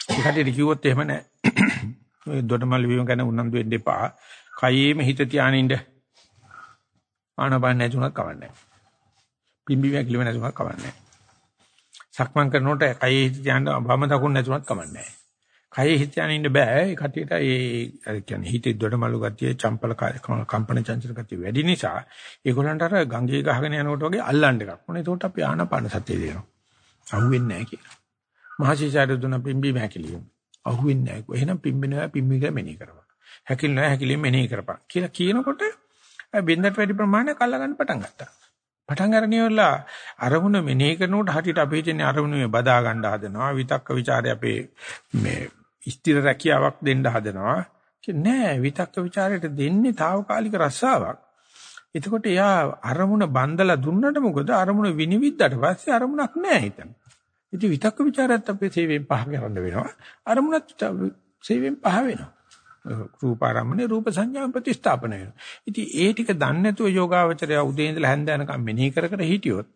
ඒ කට්ටියට කිව්වොත් එහෙම නැහැ. ඔය දොඩමල් වීම ගැන උනන්දු වෙන්න එපා. කයේම හිත තියාගෙන ඉන්න. ආනපන නැතුණක් කවන්නේ නැහැ. පිම්බි වැකිලිම නැතුණක් කවන්නේ නැහැ. සක්මන් කරනකොට කයේ හිත තියන්න වම දකුණ නැතුණත් කමන්නේ නැහැ. කයේ හිත තියන්න ඉන්න බෑ. ඒ කටියට ඒ කියන්නේ හිතේ දොඩමලු ගතිය, චම්පල කම්පන චංචල ගතිය වැඩි නිසා ඒගොල්ලන්ට අර ගංගේ ගහගෙන යනකොට වගේ අල්ලන්න එකක්. මොනේ ඒකට අපි ආනපාන සතිය දෙනවා. අහුවෙන්නේ නැහැ කියලා. මහසිචාර්ය දුන පිම්බි මහැකිලියු. අහුවෙන්නේ නැහැ. එහෙනම් පිම්බෙනවා පිම්බි කියලා මෙනෙහි කරපන්. හැකිලිනවා හැකිලියෙන් මෙනෙහි කරපන්. කියලා කියනකොට බින්දට වැඩි ප්‍රමාණයක් අල්ලගන්න පටන් ගත්තා. පටන් ගන්න ඉවරලා අරමුණ මෙනෙහි කරනකොට හරියට අපේ තියෙන අරමුණ මේ බදා ගන්න හදනවා විතක්ක ਵਿਚාරය අපේ මේ ස්ථිර රැකියාවක් දෙන්න හදනවා. නෑ විතක්ක ਵਿਚාරයට දෙන්නේ తాවකාලික රස්සාවක්. එතකොට එයා අරමුණ බන්දලා දුන්නට මොකද? අරමුණ විනිවිදට පස්සේ අරමුණක් නෑ හිතන ඉතින් විතක්ක ਵਿਚාරයත් අපේ සේවයෙන් පහ කරන්න වෙනවා. අරමුණත් සේවයෙන් පහ වෙනවා. රූපාරම්මනේ රූප සංඥා ප්‍රතිස්ථාපන වෙනවා. ඉතින් ඒ ටික දන්නේ නැතුව යෝගාවචරය උදේ ඉඳලා හැන්ද යනකම් මෙනෙහි කර කර හිටියොත්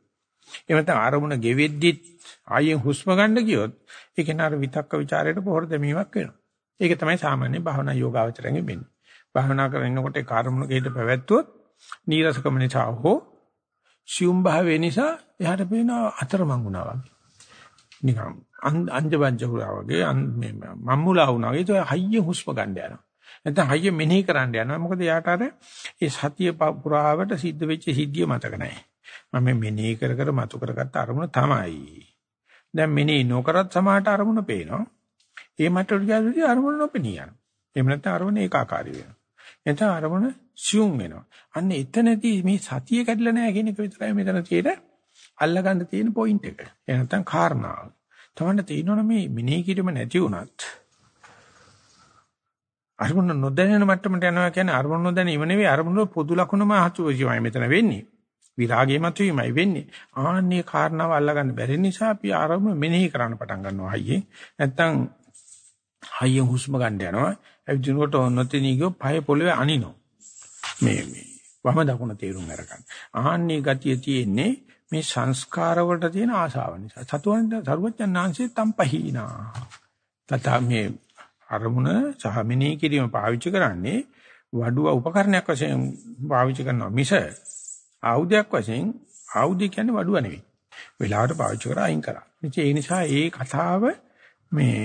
එහෙම නැත්නම් ආරමුණ ගෙවෙද්දිත් ආයෙන් හුස්ම ගන්න ගියොත් ඒක නාර විතක්ක ਵਿਚාරයට පොහොර දැමීමක් වෙනවා. ඒක තමයි සාමාන්‍ය භාවනා යෝගාවචරයෙන් වෙන්නේ. භාවනා කරනකොට ඒ කාර්මුණ ගෙහෙට පැවැත්වුවොත් නීරසකම නිසා හෝ සියුම් භාවය නිසා එහාට පේන අතරමං වුණා වගේ. නිකම් අංජබංජ හුරා වගේ මේ මම්මුලා වුණා වගේ ඒක හයිය හුස්ම ගන්න යනවා. නැත්නම් හයිය මෙනෙහි කරන්න යනවා. මොකද යාට අර ඒ සතිය පුරාවට සිද්ධ වෙච්ච සිද්ධිය මතක නැහැ. මම මෙනෙහි කර කර මතු කරගත්ත අරමුණ තමයි. දැන් මෙනෙහි නොකරත් සමාහට අරමුණ පේනවා. ඒ මට්ටමට අරමුණ නොපෙනී යනවා. එහෙම නැත්නම් අරමුණ ඒකාකාරී වෙනවා. එතන අරමුණ සියුම් වෙනවා. අන්න එතනදී මේ සතිය කැඩලා නැහැ කියන එක විතරයි මෙතන තියෙන අල්ලගන්න තියෙන පොයින්ට් එක. එහෙ නැත්නම් කාරණාව. තමන්න තේරෙනවනේ මේ මිනේ කිරීම නැති වුණත් අරමුණ නොදැනෙන මට්ටමට යනවා කියන්නේ අරමුණ නොදැනීම නෙවෙයි අරමුණ පොදු ලක්ෂණම හසුවීමයි මෙතන වෙන්නේ. විරාගයේ මතුවීමයි වෙන්නේ. ආන්නේ කාරණාව අල්ලගන්න බැරි නිසා අපි ආරම්භ මෙනෙහි කරන්න පටන් ගන්නවා හයියෙන්. නැත්තම් හයියෙන් හුස්ම ගන්න යනවා. ඇවිදිනකොට නොතෙනී ගියෝ පය පොළවේ අනිනෝ. මේ මේ වම දකුණ තේරුම් අරගන්න. ආන්නේ ගතිය තියෙන්නේ මේ සංස්කාර වලට තියෙන ආශාව නිසා. සතුන්ට සරුවචනාංශේ තම්පහීනා. තථා මේ අරමුණ සහ මෙනෙහි කිරීම පාවිච්චි කරන්නේ වඩුව උපකරණයක් වශයෙන් පාවිච්චි කරනවා මිස ආයුධයක් වශයෙන් ආයුධය කියන්නේ වඩුව නෙවෙයි. වෙලාවට පාවිච්චි කරලා අයින් කරා. ඒ නිසා ඒ කතාව මේ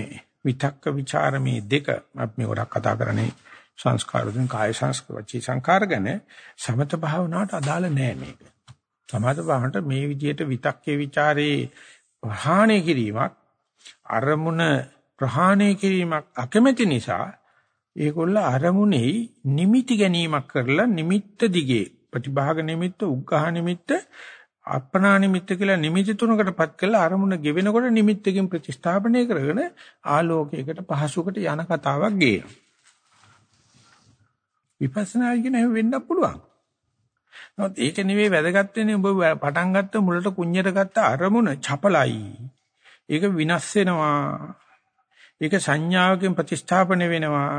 විතක්ක ਵਿਚාර මේ දෙක අපි මේ ගොඩක් කතා කරන්නේ සංස්කාර වලින් කාය සංස්කෘති සංකාර ගැන සමත භාවනාවට අදාළ නෑ මේක. සමත භාවනට මේ විදිහට විතක්කේ ਵਿਚාරේ ප්‍රහාණය කිරීමක් අරමුණ ප්‍රහාණය කිරීමක් අකමැති නිසා ඒගොල්ල අරමුණේ නිමිති ගැනීමක් කරලා නිමිත්ත දිගේ ප්‍රතිභාග නිමිත්ත උග්ඝහ නිමිත්ත අපනා නිමිත්ත කියලා නිමිති තුනකටපත් කරලා අරමුණ ගෙවෙනකොට නිමිත්තකින් ප්‍රතිස්ථාපනය කරගෙන ආලෝකයකට පහසුකට යන කතාවක් ගේනවා. විපස්සනා කියන වෙන්න පුළුවන්. නමුත් ඒක නෙවෙයි වැදගත් වෙන්නේ ඔබ පටන් ගත්ත මුලට කුඤ්ඤයට ගත්ත අරමුණ චපලයි. ඒක විනාශ වෙනවා. ඒක සංඥාවකින් ප්‍රතිස්ථාපන වෙනවා.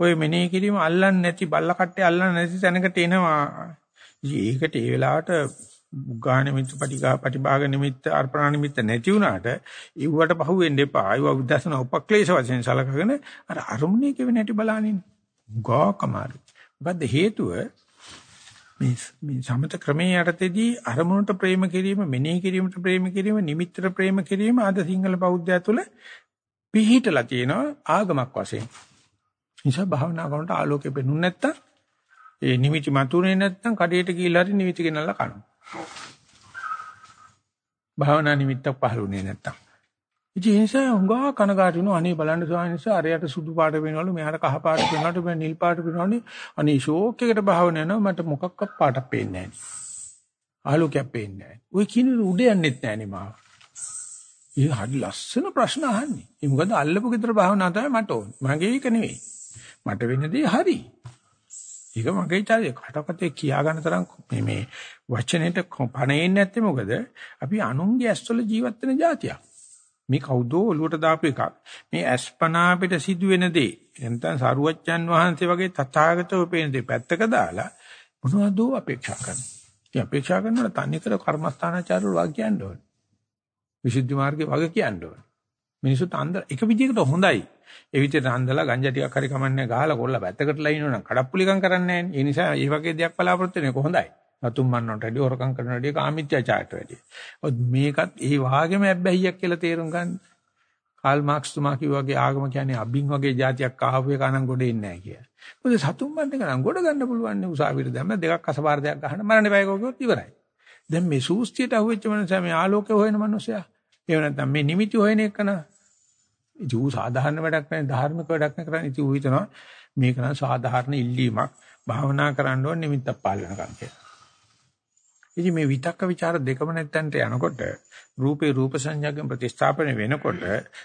ඔය මෙනෙහි කිරීම අල්ලන්නේ නැති බල්ල කට්ටේ අල්ලන්නේ නැති තැනකට එනවා. ඒකට ඒ වෙලාවට ගාන නිමිත්ත පටිඝා පටිභාග නිමිත්ත අර්පණා නිමිත්ත නැති වුණාට ඉව්වට පහුවෙන්න එපා. ආයව විදර්ශන උපක්ලේශ වශයෙන් සලකගෙන අර අරුමුණේ කෙවෙ නැටි බලනින්. ගෝකමාරි. මොකද හේතුව මේ මේ සමත ක්‍රමයේ යටතේදී අරමුණට ප්‍රේම කිරීම මෙනෙහි කිරීමට ප්‍රේම කිරීම නිමිත්තට ප්‍රේම කිරීම අද සිංහල බෞද්ධය තුළ පිහිටලා තියෙනවා ආගමක් වශයෙන්. නිසා භාවනා කරනකොට ආලෝකෙ පෙනුනේ නැත්තම් ඒ නිමිති මතුනේ නැත්තම් කඩේට ගිහිල්ලා හරි නිමිති ගෙනල්ලා කනවා. භාවනා නිමිත්තක් පහළුනේ නැත්තම්. ඉතින් ඒ නිසා හුඟා කනගාටු වෙනවා අනේ බලන්න ස්වාමීන් වහන්සේ අරයට සුදු පාට වෙනවලු මෙහාට කහ පාට වෙනවලු මේ නිල් පාට වෙනවලු. අනේ ෂෝක් එකට භාවන යනවා මට මොකක්වත් පාටක් පේන්නේ නැහැ. ආලෝකයක් පේන්නේ නැහැ. ඔය කියන උඩ යන්නෙත් නැහැ මාව. ඒ හරි ලස්සන ප්‍රශ්න අහන්නේ. ඒ මොකද අල්ලපු ගෙදර භාවනා තමයි මට ඕනේ. මගේ එක නෙවෙයි. මට වෙන දේ හරි. ඒක මගේ චාරිය. කටකතේ කියා ගන්න තරම් මේ මේ වචනෙට පණෙන්නේ නැත්තේ මොකද? අපි අනුන්ගේ ඇස්වල ජීවත් වෙන જાතියක්. මේ කවුදෝ ඔලුවට දාපු එකක්. මේ අස්පනා පිට සිදුවෙන දේ එතන සරුවච්චන් වහන්සේ වගේ තථාගතව පේන දේ පැත්තක දාලා මොනවද අපේක්ෂා කරන්නේ? ඉතින් අපේක්ෂා කරනවා තනිකර කර්මස්ථානාචාරවල වාක්‍ය කියන්න ඕනේ. විසුද්ධි මාර්ගේ වගේ කියන්න ඕනේ. මිනිසුත් අන්ද එක විදිහකට හොඳයි. ඒ විදිහට අන්දලා ගංජා ටිකක් හරි කමන්නේ ගහලා කොල්ල පැත්තකටලා ඉන්නවනම් කඩප්පුලිකම් කරන්නේ නැහැ. ඒ නිසා මේ වගේ දෙයක් බලාපොරොත්තු වෙන්නේ කොහොඳයි. සතුම් මන්නට වැඩි හොරකම් කරන වැඩි කාමීත්‍යචාරයට වැඩි. ඔත් මේකත් ඒ වාගේම ඇබ්බැහියක් කියලා තේරුම් ගන්න. කාල් මාක්ස් තුමා කිව්වාගේ ආගම කියන්නේ අබින් වගේ જાතියක් ආහුව එක නම් ගොඩ එන්නේ නැහැ කියලා. මොකද සතුම් මන්න එක නම් ගොඩ ගන්න පුළුවන් නේ උසාවියට දැම්ම දෙකක් අසපාර දෙයක් ගහන්න මරණ බය කෝකියොත් ඉවරයි. දැන් මේ සූස්තියට අහුවෙච්ච මනුස්සයා මේ ආලෝකය හොයන මනුස්සයා. එහෙම නැත්නම් මේ නිමිති හොයන එක නා. ඉතින් ඌ සාධාරණ වැඩක් නැහැ ධාර්මික වැඩක් නැහැ කරන්නේ. ඉතින් ඌ හිතනවා මේක නම් සාධාරණ ඉල්ලීමක්. භාවනා කරන්න ඕනේ නිමිත්තක් පාලනකම් කියලා. ඉතින් මේ විතක්ක ਵਿਚාර දෙකම නැත්තන්ට යනකොට රූපේ රූප සංඥාගෙන් ප්‍රතිස්ථාපනය වෙනකොට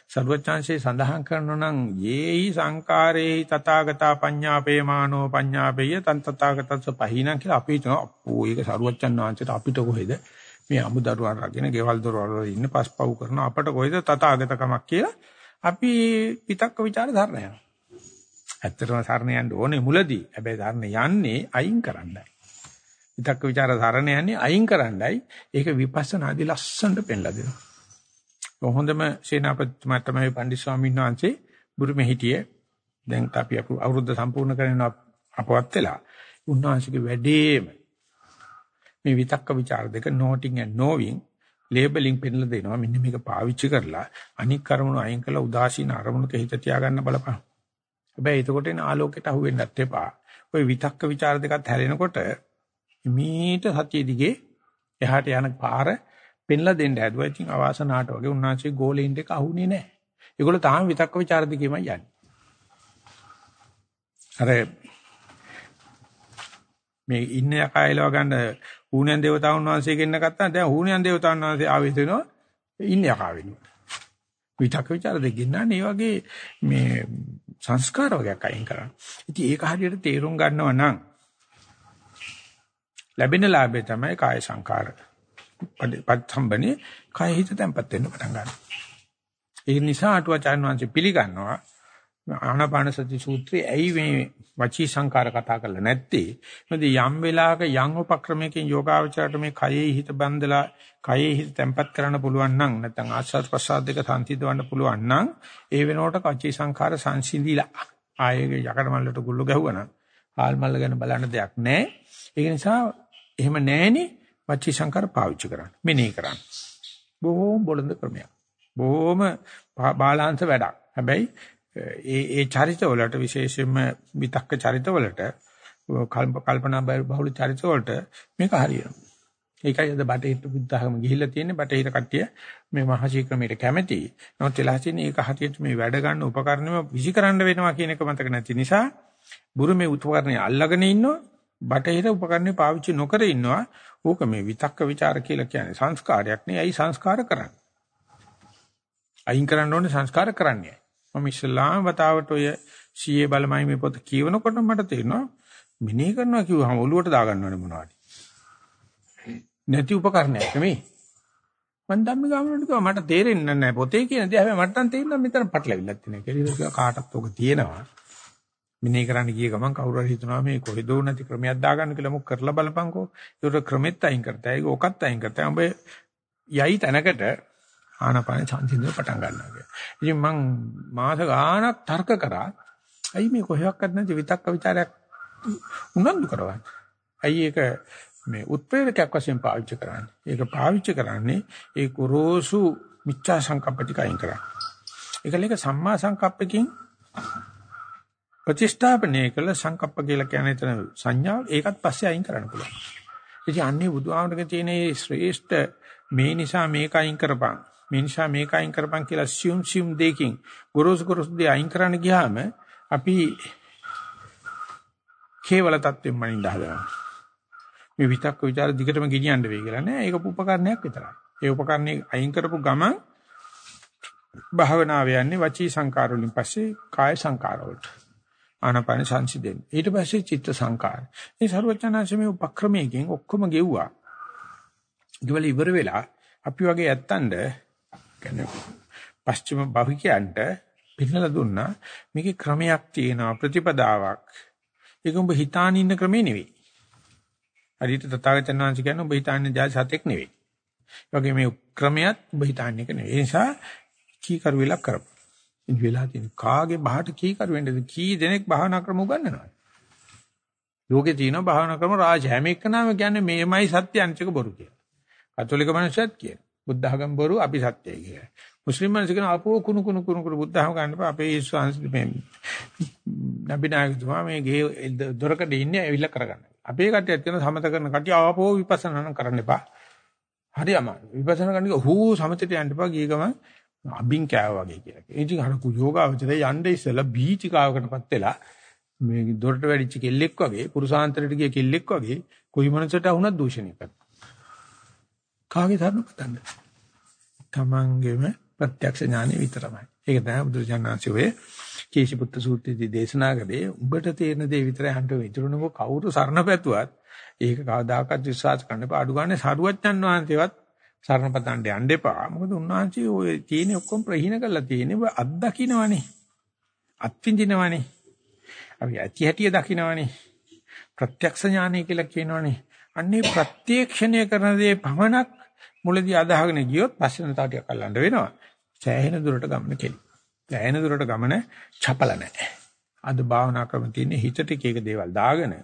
සර්වචාන්සේ සඳහන් කරනවා නම් යේයි සංකාරේහි තථාගතා පඤ්ඤාපේමානෝ පඤ්ඤාපේය තන් තථාගතස්ස පහිනං කියලා අපි හිතනවා අපෝ ඒක සර්වචන් වහන්සේට අපිට කොහෙද? මේ අමුදරුවන් රකින්න ගෙවල් දොරවල් වල ඉන්න පස්පව් කරන අපට කොහෙද තථාගතකමක් කියලා අපි විතක්ක ਵਿਚාර ධර්ම යනවා. ඇත්තටම සරණ යන්න ඕනේ මුලදී. හැබැයි ධර්ම යන්නේ අයින් කරන්නයි. විතක්ක ਵਿਚාර සරණ යන්නේ අයින් කරන්නයි ඒක විපස්සනාදී ලස්සනට පෙන්ලා දෙනවා. හොඳම සේනාපතිතුමා තමයි පණ්ඩිත ස්වාමීන් වහන්සේ බුරුමේ හිටියේ. දැන් අපි අවුරුද්ද සම්පූර්ණ කරගෙන අපවත් වෙලා. උන්වහන්සේගේ වැඩේම මේ විතක්ක ਵਿਚාර දෙක noting and knowing ලේබලින් පෙන්ලා දෙනවා. මෙන්න මේක පාවිච්චි කරලා අනික් කරුණු අයින් කරලා උදාසීන අරමුණක හිත තියාගන්න බලපං. හැබැයි එතකොට එන ආලෝකයට අහු වෙන්නත් එපා. ওই විතක්ක ਵਿਚාර දෙකත් හැරෙනකොට මීට සතිය දිගේ එහාට යන පාර පෙන්ලා දෙන්න හැදුවා. ඉතින් අවාසනාට වගේ උන්වහන්සේ ගෝලෙන් දෙක අහුනේ නැහැ. ඒගොල්ලෝ තාම විතක්ක ਵਿਚාර දිගේමයි යන්නේ. අර මේ ඉන්න යකායලව ගන්න ඌණන් දේවතාවුන් වහන්සේ ගෙන්න ගත්තා. දැන් ඌණන් දේවතාවුන් වහන්සේ ආවෙත් වෙනවා ඉන්න යකා වෙනවා. විතක්ක ਵਿਚාර දෙකින් නම් මේ වගේ මේ සංස්කාර වගේක් අයින් කරන්න. ඉතින් ඒක හරියට තේරුම් ගන්නව නම් ලැබෙන ලාභය තමයි කාය සංකාර. පත්සම්බනේ කාය හිත තැම්පත් වෙන්න පටන් ගන්නවා. ඒ නිසා අටුවාචාන් වහන්සේ පිළිගන්නවා ආනාපාන සති සූත්‍රයේ ඇයි මේ වචී සංකාර කතා කරලා නැත්තේ? මොකද යම් වෙලාවක යම් උපක්‍රමයකින් යෝගාවචරයට මේ කයෙහි හිත බඳලා කයෙහි හිත තැම්පත් කරන්න පුළුවන් නම් නැත්නම් ආස්වාද ප්‍රසාද දෙක සංසිඳවන්න පුළුවන් නම් ඒ වෙනකොට වචී සංකාර සංසිඳිලා ආයේ යකඩ මල්ලට ගුල්ල ගැහුවා ආල් මල්ල ගැන බලන්න දෙයක් නැහැ. ඒක නිසා එහෙම නැහෙනේ වචී සංකාර පාවිච්චි කරන්න. මෙනෙහි කරන්න. බොහොම බොළඳ ක්‍රමයක්. බොහොම බාලාංශ වැඩක්. හැබැයි ඒ ඒ චරිතවලට විශේෂයෙන්ම විතක්ක චරිතවලට කල්පනා බහුල චරිතවලට මේක හරියනවා. ඒකයි අද බටහිර බුද්ධ학ම ගිහිල්ලා තියෙන්නේ බටහිර කට්ටිය මේ මහසී ක්‍රමයට කැමැති. නමුත් වෙලා තියෙන්නේ ඒක හරියට මේ වැඩ ගන්න උපකරණෙම විසිකරන්න වෙනවා කියන එක මතක නැති නිසා බුරුමේ උපකරණය අල්ලගෙන ඉන්නවා බටහිර උපකරණ පාවිච්චි නොකර ඉන්නවා. ඕක මේ විතක්ක ਵਿਚාර කියලා කියන්නේ සංස්කාරයක් නේ. ඇයි සංස්කාර කරන්නේ? අයින් කරන්න ඕනේ සංස්කාර කරන්නේ. මම ඉස්ලාම වතාවට ඔය සීයේ බලමයි මේ පොත කියවනකොට මට තේරෙනවා මිනේ කරනවා කිව්වහම ඔලුවට දාගන්නවනේ මොනවද? නැති උපකරණයක් නෙමෙයි. මම ධම්ම ගාමනට කිව්වා මට තේරෙන්නේ නැහැ පොතේ කියන දේ. හැබැයි මට නම් තේරෙනවා මෙතන පටලවිල්ලක් තියෙනවා කියලා. කාටත් ඔක තියෙනවා. මිනේ කරන්න ගිය ගමන් කවුරු හරි හිතනවා මේ කොහෙදෝ නැති ක්‍රමයක් දාගන්න කියලා මොක කරලා බලපංකෝ. ඒකට ක්‍රමෙත් අයින් කරතයි. ඒක ඔකත් අයින් කරතයි. උඹ යයි තැනකට ආනපාන සංසිඳන පටන් ගන්නවා කියලා. ඉතින් මං මාස ගාණක් තර්ක කරා. අයි මේ කොහෙවත් නැති විතක්ක ਵਿਚාරයක් උනන්දු කරවන්නේ. අයි ඒක මේ උත්ප්‍රේරකයක් වශයෙන් පාවිච්චි කරන්නේ. ඒක පාවිච්චි කරන්නේ ඒ කුරෝසු මිච්ඡා සංකප්ප ටික අයින් කරන්නේ. ඒකලේක සම්මා සංකප්පකින් ප්‍රතිෂ්ඨාපනය කළ සංකප්ප කියලා කියන්නේ එතන සංඥාව ඒකත් පස්සේ අයින් කරන්න පුළුවන්. ඉතින් අන්නේ බුදුහාමරගේ තියෙන මේ ශ්‍රේෂ්ඨ මේ නිසා මේක අයින් කරපන් මේ නිසා මේක අයින් කරපන් කියලා සියුම් සියුම් දෙකින් ගොරෝසු ගොරෝසු දෙය අයින් කරන්න ගියාම අපි කේවල තත්වෙන් මනින්න හදනවා. මේ විතක්ක ਵਿਚාර දිගටම ගෙනියන්න වෙයි කියලා නෑ. ඒක උපකරණයක් විතරයි. ඒ උපකරණේ අයින් කරපු ගමන් භාවනාව යන්නේ වචී සංකාර වලින් පස්සේ කාය සංකාර වලට. ආනාපාන සංසිඳෙන්න. ඊට පස්සේ චිත්ත සංකාර. මේ ਸਰවඥාන්සමේ උපක්‍රමයෙන් ඔක්කොම ගෙව්වා. ඊවල ඉවර වෙලා අපි වගේ ඇත්තන්ද කියන්නේ පස්චිම භවිකයන්ට පින්නලා දුන්නා මේකේ ක්‍රමයක් තියෙනවා ප්‍රතිපදාවක්. ඒක උඹ හිතාන ඉන්න ක්‍රමේ නෙවෙයි. හරියට තථාගතයන් වහන්සේ කියන්නේ උඹ හිතාන්නේ ජාති සතෙක් නෙවෙයි. ඒ වගේ මේ ක්‍රමයක් උඹ හිතාන්නේ එක නෙවෙයි. ඒ නිසා කීකරු වෙලා කරපො. ඉන් වෙලා තියෙන කාගේ බහට කී කරු වෙන්නද කී දෙනෙක් භාවනා ක්‍රම උගන්වනවා ලෝකේ තියෙන භාවනා ක්‍රම රාජ හැම එකනම කියන්නේ මේමයි සත්‍ය අනිත්‍යක බොරු කියලා. කතෝලික මිනිස්සුත් කියන. බුද්ධ ආගම බොරු අපි සත්‍යයි කියලා. මුස්ලිම් මිනිස්සු කියන අපෝ කුණු කුණු කුණු කුණු බුද්ධ ආගම ගන්න බෑ අපේ ඊස්වාංශ මේ නබිනායකතුමා මේ ගේ දොරකඩ ඉන්නේ ඇවිල්ලා කරගන්න. අපේ කට්ටියත් කියන සමත කරන කට්ටිය ආපෝ විපස්සනා නම් කරන්න එපා. හරි අමාරු. විපස්සනා කරන එක හූ සමතට යන්න එපා ගිය ගමන් අබින් කෑවා වගේ කියලා. ඒ ඉතින් අර යෝගාවචරය යන්නේ ඉස්සෙල්ලා බීචිකාවකටපත් වෙලා මේ දොරට වැඩිච්ච කෙල්ලෙක් වගේ පුරුසාන්තරයට ගිය කෙල්ලෙක් වගේ කොයි මනසට වුණත් දූෂණය කරනවා. කාගේ තරණ පතන්නේ? තමන්ගේම ප්‍රත්‍යක්ෂ ඥානෙ විතරමයි. ඒක තමයි බුදුරජාණන්සේ ඔය කේශිපුත්ත සූත්‍රයේදී දේශනා කළේ උඹට තේරෙන දේ විතරයි හන්ට විතරුණකෝ කවුරු සරණ පැතුවත් ඒක කවදාකවත් විශ්වාස කරන්න එපා. අඩු ගන්න සරුවච්චන් වහන්සේවත් සරණ පතන්න යන්න එපා. මොකද උන්වහන්සේ ඔය තියෙන ඔක්කොම ප්‍රහීන කරලා තියෙන්නේ අත්දකින්නවනේ. අත්විඳිනවනේ. අපි ඇති හැටිය දකින්නවනේ. ප්‍රත්‍යක්ෂ ඥානය කියලා කියනවනේ. අන්නේ ප්‍රත්‍යක්ෂණය කරන දේ පමණක් මුලදී අදහගෙන ගියොත් පස්සේ තව ටිකක් අල්ලන්න වෙනවා. සෑහෙන දුරට ගමන කෙලි. සෑහෙන දුරට ගමන චපල නැහැ. අද භාවනා ක්‍රම තියෙන්නේ හිතට එක එක දේවල් දාගෙන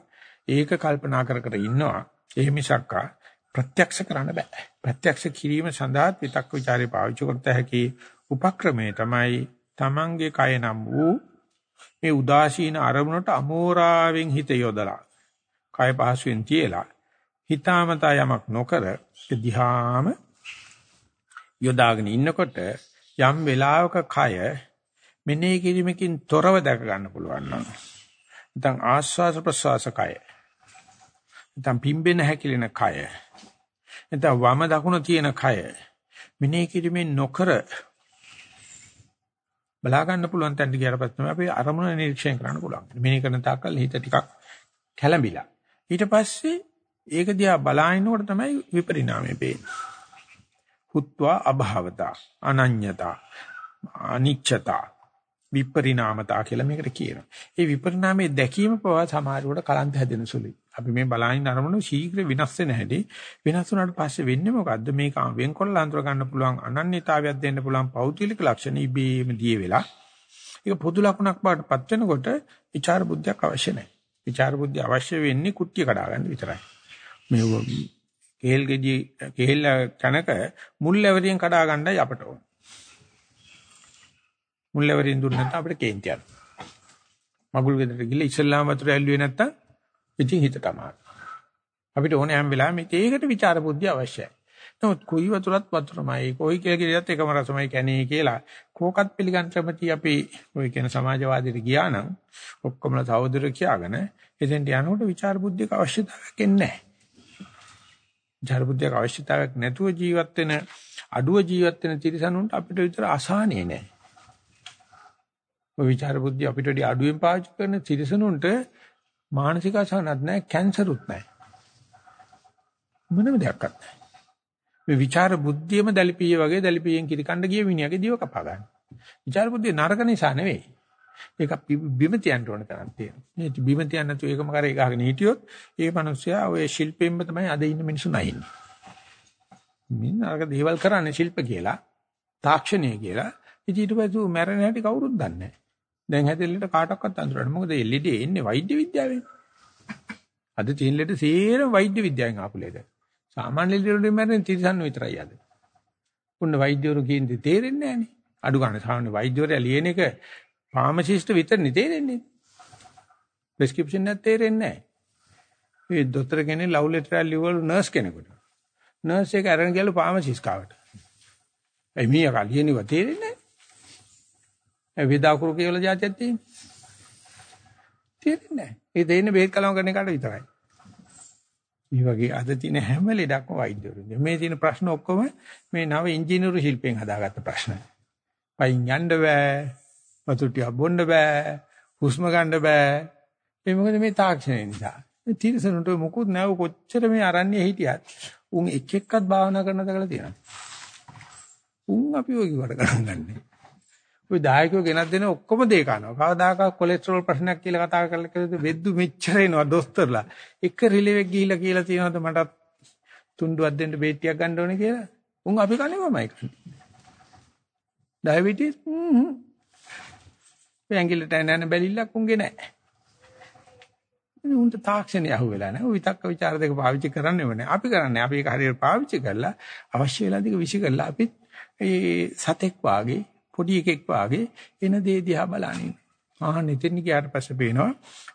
ඒක කල්පනා කර කර ඉන්නවා. ඒ මිසක්කා ප්‍රත්‍යක්ෂ කරන්න බෑ. ප්‍රත්‍යක්ෂ කිරීම සඳහා විතක් ਵਿਚාරේ පාවිච්චි කරත හැකි උපක්‍රමය තමයි Tamange කය නම් වූ මේ උදාසීන අරමුණට අමෝරාවෙන් හිත යොදලා කය පහසුවෙන් තියලා හිතාමතා යමක් නොකර දිහාම යොදාගෙන ඉන්නකොට යම් වෙලාවක කය මෙනෙහි කිරීමකින් තොරව දැක ගන්න පුළුවන් නම් නැත්නම් ආස්වාස ප්‍රසවාස කය නැත්නම් පිම්බෙන හැකිලෙන කය නැත්නම් වම දකුණ තියෙන කය මෙනෙහි කිරීමෙන් නොකර බලා ගන්න පුළුවන් තැනට ගියාට පස්සේ තමයි අපි අරමුණ නිරීක්ෂණය කරන්න පුළුවන්. මෙනෙහි කරන තාක්කල් හිත ටිකක් කැළඹිලා. ඊට පස්සේ ඒක දිහා බලාගෙනකොට තමයි විපරිණාමය පේන්නේ. හුත්වා අභාවතා අනඤ්‍යතා අනිච්චතා විපරිණාමතා කියලා මේකට කියනවා. ඒ විපරිණාමයේ දැකීම පවා සමාජයට කලන්ත හැදෙන සුළුයි. අපි මේ බලහින් අරමුණු ශීඝ්‍ර විනාශ වෙන හැටි විනාශ වුණාට පස්සේ වෙන්නේ මොකද්ද මේක වෙන්කොල්ල අඳුර ගන්න පුළුවන් අනන්‍යතාවයක් දෙන්න පුළුවන් පෞද්ගලික ලක්ෂණ ඉබේම දිය වෙලා ඒක පොදු ලක්ෂණක් බාටපත් වෙනකොට විචාර බුද්ධියක් අවශ්‍ය නැහැ. විචාර බුද්ධිය අවශ්‍ය වෙන්නේ කුට්ටිය කඩා ගන්න විතරයි. මේ කේල් ගෙඩි කේල් කනක මුල් ලැබරියෙන් කඩා ගන්නයි අපට ඕන. මුල් ලැබරියෙන් දුන්න නැත්නම් අපිට කේන්ති යනවා. මගුල් ගෙදරට ගිහලා ඉස්ලාම වතුර ඇල්ලුවේ නැත්නම් ඉතින් හිතට අමාරු. අපිට ඕනේ හැම වෙලාවෙම ඒකට ਵਿਚාර බුද්ධිය අවශ්‍යයි. නමුත් කුයි වතුරත් වතුරමයි, කොයි කියලා කියලත් එකම රසමයි කණේ කියලා කෝකත් පිළිගන්න කැමති අපි ඔය කියන සමාජවාදීට ගියා නම් ඔක්කොම සහෝදර කියාගෙන එතෙන්ට යනකොට ਵਿਚාර බුද්ධියක අවශ්‍යතාවයක් නැහැ. විචාර බුද්ධියක අවශ්‍යතාවයක් නැතුව ජීවත් වෙන අඩුව ජීවත් වෙන තිරසනුන්ට අපිට විතර අසහනේ නැහැ. ඔය විචාර බුද්ධිය අපිට වඩා අඩුවෙන් පාවිච්චි කරන තිරසනුන්ට මානසික අසහනක් නැහැ, කැන්සරුත් නැහැ. මොනම දෙයක් නැහැ. මේ විචාර බුද්ධියම දැලිපිය වගේ දැලිපියෙන් කිරිකණ්ඩ ගිය මිනිහාගේ දිව කපා ගන්න. විචාර බුද්ධිය නරක නිසා නෙවෙයි. ඒක බිම තියන්න ඕන තරම් තියෙනවා. මේ බිම තියන්න නැතුව ඒකම කරේ ගහගෙන හිටියොත් ඒ මිනිස්සයා ඔය ශිල්පෙම්ම තමයි අද ඉන්න මිනිස්සු නැහින්නේ. මින් අරක දේවල් කරන්නේ ශිල්ප කියලා, තාක්ෂණය කියලා. ඉතින් ඊට පස්සේ මැරෙන හැටි කවුරුත් දන්නේ නැහැ. දැන් හැදෙල්ලට කාටවත් අඳුරන්න. මොකද ඒ ලෙඩේ එන්නේ වෛද්‍ය විද්‍යාවෙන්. අද තියෙන ලෙඩ සේරම වෛද්‍ය විද්‍යාවෙන් ආපු ලෙඩ. සාමාන්‍ය ලෙඩ වලින් මැරෙන තිරසන්න විතරයි අද. උන්න වෛද්‍යවරු කියන්නේ තේරෙන්නේ නැහනේ. අඩු ගන්න සාමාන්‍ය වෛද්‍යවරයා ලියන එක ෆාමසිස්ට් විතරනේ තේරෙන්නේ. ප්‍රෙස්ක්‍රිප්ෂන් එකක් තේරෙන්නේ නැහැ. ඒ දොස්තර කෙනෙක් ලව් ලෙටර් එකක් ලියවලු නර්ස් කෙනෙකුට. නර්ස් එක අරන් ගියලු ෆාමසිස්ට් කාවට. එයි මීයා කලියනිව තේරෙන්නේ නැහැ. වේදාකුරු කියලා જાතියක් තියෙන්නේ. තේරෙන්නේ නැහැ. ඒ දෙන්නේ බේත් කලම කරන එකට විතරයි. මේ වගේ අද තියෙන හැම ලෙඩක්ම වෛද්‍යවරුන්ගේ. මේ තියෙන ප්‍රශ්න ඔක්කොම මේ නව ඉංජිනේරු ශිල්පයෙන් හදාගත්ත ප්‍රශ්න. පයින් යන්න බෑ. වතුර ටික බොන්න බෑ. හුස්ම ගන්න බෑ. ඒ මොකද මේ තාක්ෂණය නිසා. මේ තිරසනුට මොකුත් නැව කොච්චර මේ අරන්නේ හිටියත් උන් එක එක්කත් භාවනා කරනද කියලා තියෙනවා. උන් අපි ඔය කිව්වට ගණන් ගන්නෑ. ඔය දායකයෝ ගෙනත් දෙන ඔක්කොම දේ කනවා. කවදාකවත් කොලෙස්ටරෝල් ප්‍රශ්නයක් කියලා කතා කරලා කිව්වද වෙද්දු මෙච්චර එනවා දොස්තරලා. එක රිලෙවෙක් ගිහිල්ලා කියලා තියෙනවද මටත් තුන්ඩුවක් දෙන්න බේට්ටියක් ගන්න ඕනේ කියලා. උන් අපි කන්නේමයි කන්නේ. ඩයබටිස් හ්ම්. ඇඟිල්ලට යන බැලිල්ලක් උන්ගේ නැහැ. උන්ට තාක්ෂණය අහුවෙලා නැහැ. ඔය විතක්ක ਵਿਚාර දෙක පාවිච්චි කරන්නේම නැහැ. අපි කරන්නේ අපි ඒක හරියට පාවිච්චි කරලා අවශ්‍ය වෙලාදික විසි කරලා අපි ඒ සතෙක් වාගේ පොඩි එකෙක් වාගේ එන දේ දිහා බලන්නේ. ආහන් එතෙන් ගියාට පස්සේ පේනවා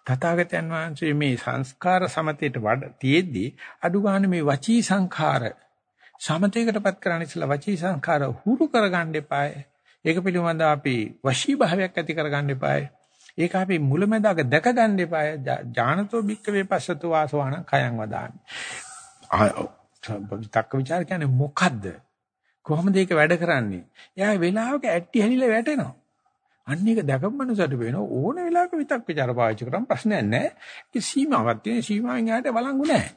තථාගතයන් වහන්සේ මේ සංස්කාර සමතේට වඩ තියෙද්දි අඩු ගන්න මේ වචී සංඛාර සමතේකටපත් කරන්න ඉස්සලා වචී සංඛාර හුරු කරගන්න එපායි. ඒක පිළිබඳව අපි වශී භාවයක් ඇති කරගන්න එපායි. ඒක අපි මුලැමැදාක දැක ගන්න එපායි. ඥානතෝ භික්කවේ පස්සතෝ ආසවාන කයං වදාමි. තක්ක ਵਿਚාර කියන්නේ මොකද්ද? කොහොමද ඒක වැඩ කරන්නේ? එයා වෙලාවක ඇට්ටි හැලිලා වැටෙනවා. අන්න ඒක දැකපු මනුස්සයට වෙන ඕන වෙලාවක විතක් ਵਿਚාර පාවිච්චි කරාම ප්‍රශ්නයක් නැහැ. ඒක සීමාවක් තියෙන සීමාවෙන් යාට වළංගු නැහැ.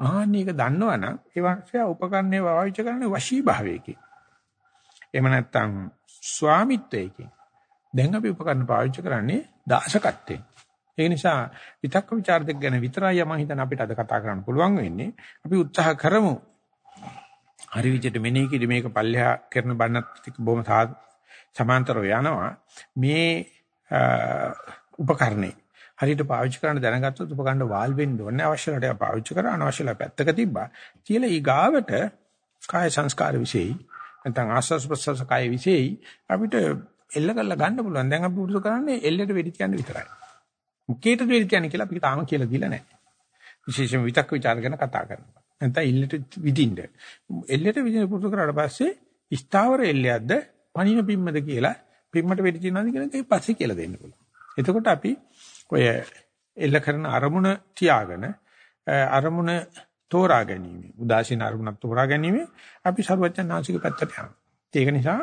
ආන්න ඒක දන්නවනම් ඒ වංශය උපකරණේ පාවිච්චි කරන්නේ වශීභාවයකින්. එහෙම නැත්නම් ස්වාමිත්වයකින්. දැන් අපි උපකරණ පාවිච්චි කරන්නේ දාශකත්වයෙන්. ඒ නිසා විතක්ක ਵਿਚාර දෙක ගැන විතරයි මම හිතන අපිට අද කතා කරන්න පුළුවන් වෙන්නේ. අපි උත්සාහ කරමු හරි විදිහට මෙනෙහි කිරි මේක පල්ලෙහා කරන බණත් එක්ක බොහොම සමාන්තරව යනවා. මේ උපකරණේ හරියට පාවිච්චි කරන්න දැනගත්තොත් උපකරණ වාල් වෙන්න ඕනේ. අවශ්‍ය රට පාවිච්චි කරා අනවශ්‍ය ලා පැත්තක තිබ්බා. කියලා ඊ ගාවට කාය සංස්කාර විශේෂයි. නැත්නම් ආස්වාස් ප්‍රසස් කාය විශේෂයි. අපිට එල්ල කරලා ගන්න පුළුවන්. දැන් අපි පුරුදු කරන්නේ එල්ලට වෙඩි කියන්නේ විතරයි. මුකේට වෙඩි කියන්නේ කියලා අපි තාම කියලා දීලා නැහැ. විශේෂයෙන් විතක් ਵਿਚාර ගැන කතා කරනවා. නැත්නම් ඉල්ලට විදින්න. එල්ලට විදින පුරුදු කරාට පස්සේ ස්ථාවර එල්ලයක්ද පණින පිම්මද කියලා පිම්මට වෙඩි තියනවාද කියන එක පස්සේ කියලා දෙන්න පුළුවන්. එතකොට අපි ඔය එල්ල කරන අරමුණ තියාගෙන අරමුණ තෝරා ගැනීම උදාසීන අරමුණක් තෝරා ගැනීම අපි ਸਰවඥාන්සික පැත්තට යනවා. ඒක නිසා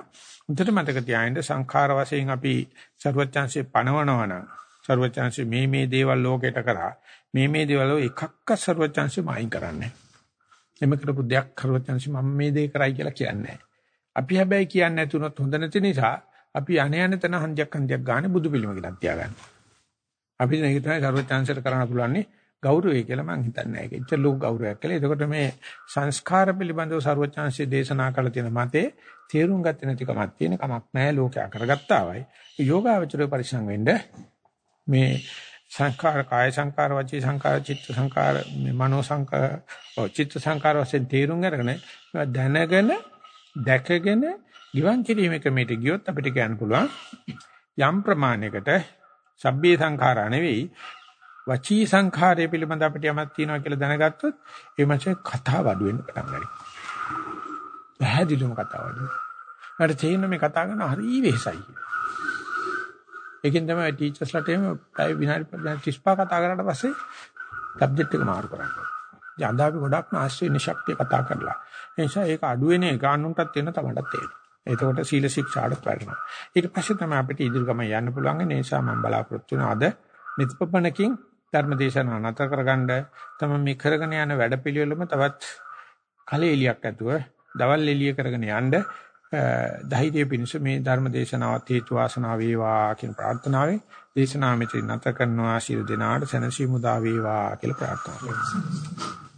උන්ට මතක තියාගන්න සංඛාර වශයෙන් අපි ਸਰවඥාන්සේ පණවනවන ਸਰවඥාන්සේ මේ මේ දේවල් ලෝකයට කරා මේ මේ දේවල් එකක්ක ਸਰවඥාන්සේ මායින් කරන්නේ. එමෙ කරපු දෙයක් ਸਰවඥාන්සේ මම මේ දේ කරයි කියලා කියන්නේ අපි හැබැයි කියන්නේ නැතුනොත් හොඳ නැති නිසා අපි අනේ යන තන හන්දියක් හන්දියක් ගන්න බුදු පිළිම කියලා තියාගන්නවා. අපි මේක තමයි සර්වචාන්සර් කරන්න පුළුවන් ගෞරවය කියලා මම හිතන්නේ ඒක. ඉච්ච ලෝක ගෞරවයක් කියලා. එතකොට මේ සංස්කාර පිළිබඳව සර්වචාන්සි දේශනා කළ තියෙන මතේ තේරුම් ගත්තේ නැති කමක් තියෙන කමක් නැහැ ලෝකයා කරගත්තා වයි. යෝගාවචරය පරිසං වෙන්න මේ සංඛාර කාය සංඛාර වචී සංඛාර චිත්ත සංඛාර මනෝ සංඛාර චිත්ත සංඛාර වශයෙන් තේරුම් අරගෙන දැනගෙන දැකගෙන ගිවන් කිරීමේ ක්‍රමයට ගියොත් අපිට කියන්න පුළුවන් යම් ප්‍රමාණයකට සබ්බේ සංඛාරා නෙවෙයි වචී සංඛාරය පිළිබඳ අපිට යමක් තියෙනවා කියලා දැනගත්තොත් ඒ මාසේ කතාව අඩු වෙන්න පටන් ගන්නවා. පැහැදිලිවම කතාව අඩු. මට තේරෙන මේ කතා කරන හරි වෙහසයි. ඒකෙන් තමයි ටීචර්ස්ලාට එහෙම පැය විනාඩි 35 කතා කරාට පස්සේ සබ්ජෙක්ට් එක මාරු කරන්නේ. ඉතින් අද අපි ගොඩක් ආශ්‍රය නිශක්තිය කතා කරලා. ඒ නිසා ඒක අඩු වෙන එක අනුන්ටත් වෙන තමටත් තේරෙනවා. එතකොට සීල ශික්ෂාට වැටෙනවා. ඊට පස්සේ තමයි අපිට ඉදිරි ගමන යන්න පුළුවන්. ඒ නිසා මම බලාපොරොත්තු වෙනවා අද නිත්පපණකින් ධර්මදේශනා නතර කරගන්න තමයි මේ කරගෙන යන වැඩපිළිවෙලම තවත් කලෙලියක් ඇතුව දවල් එළිය කරගෙන යන්න ධෛර්යය පිණිස මේ ධර්මදේශනාවත් හේතු වාසනා වේවා කියන ප්‍රාර්ථනාවෙන් දේශනාව මෙතන නතර කරනවා ශිරු දිනාට සනසි මුදා වේවා කියලා ප්‍රාර්ථනා කරනවා.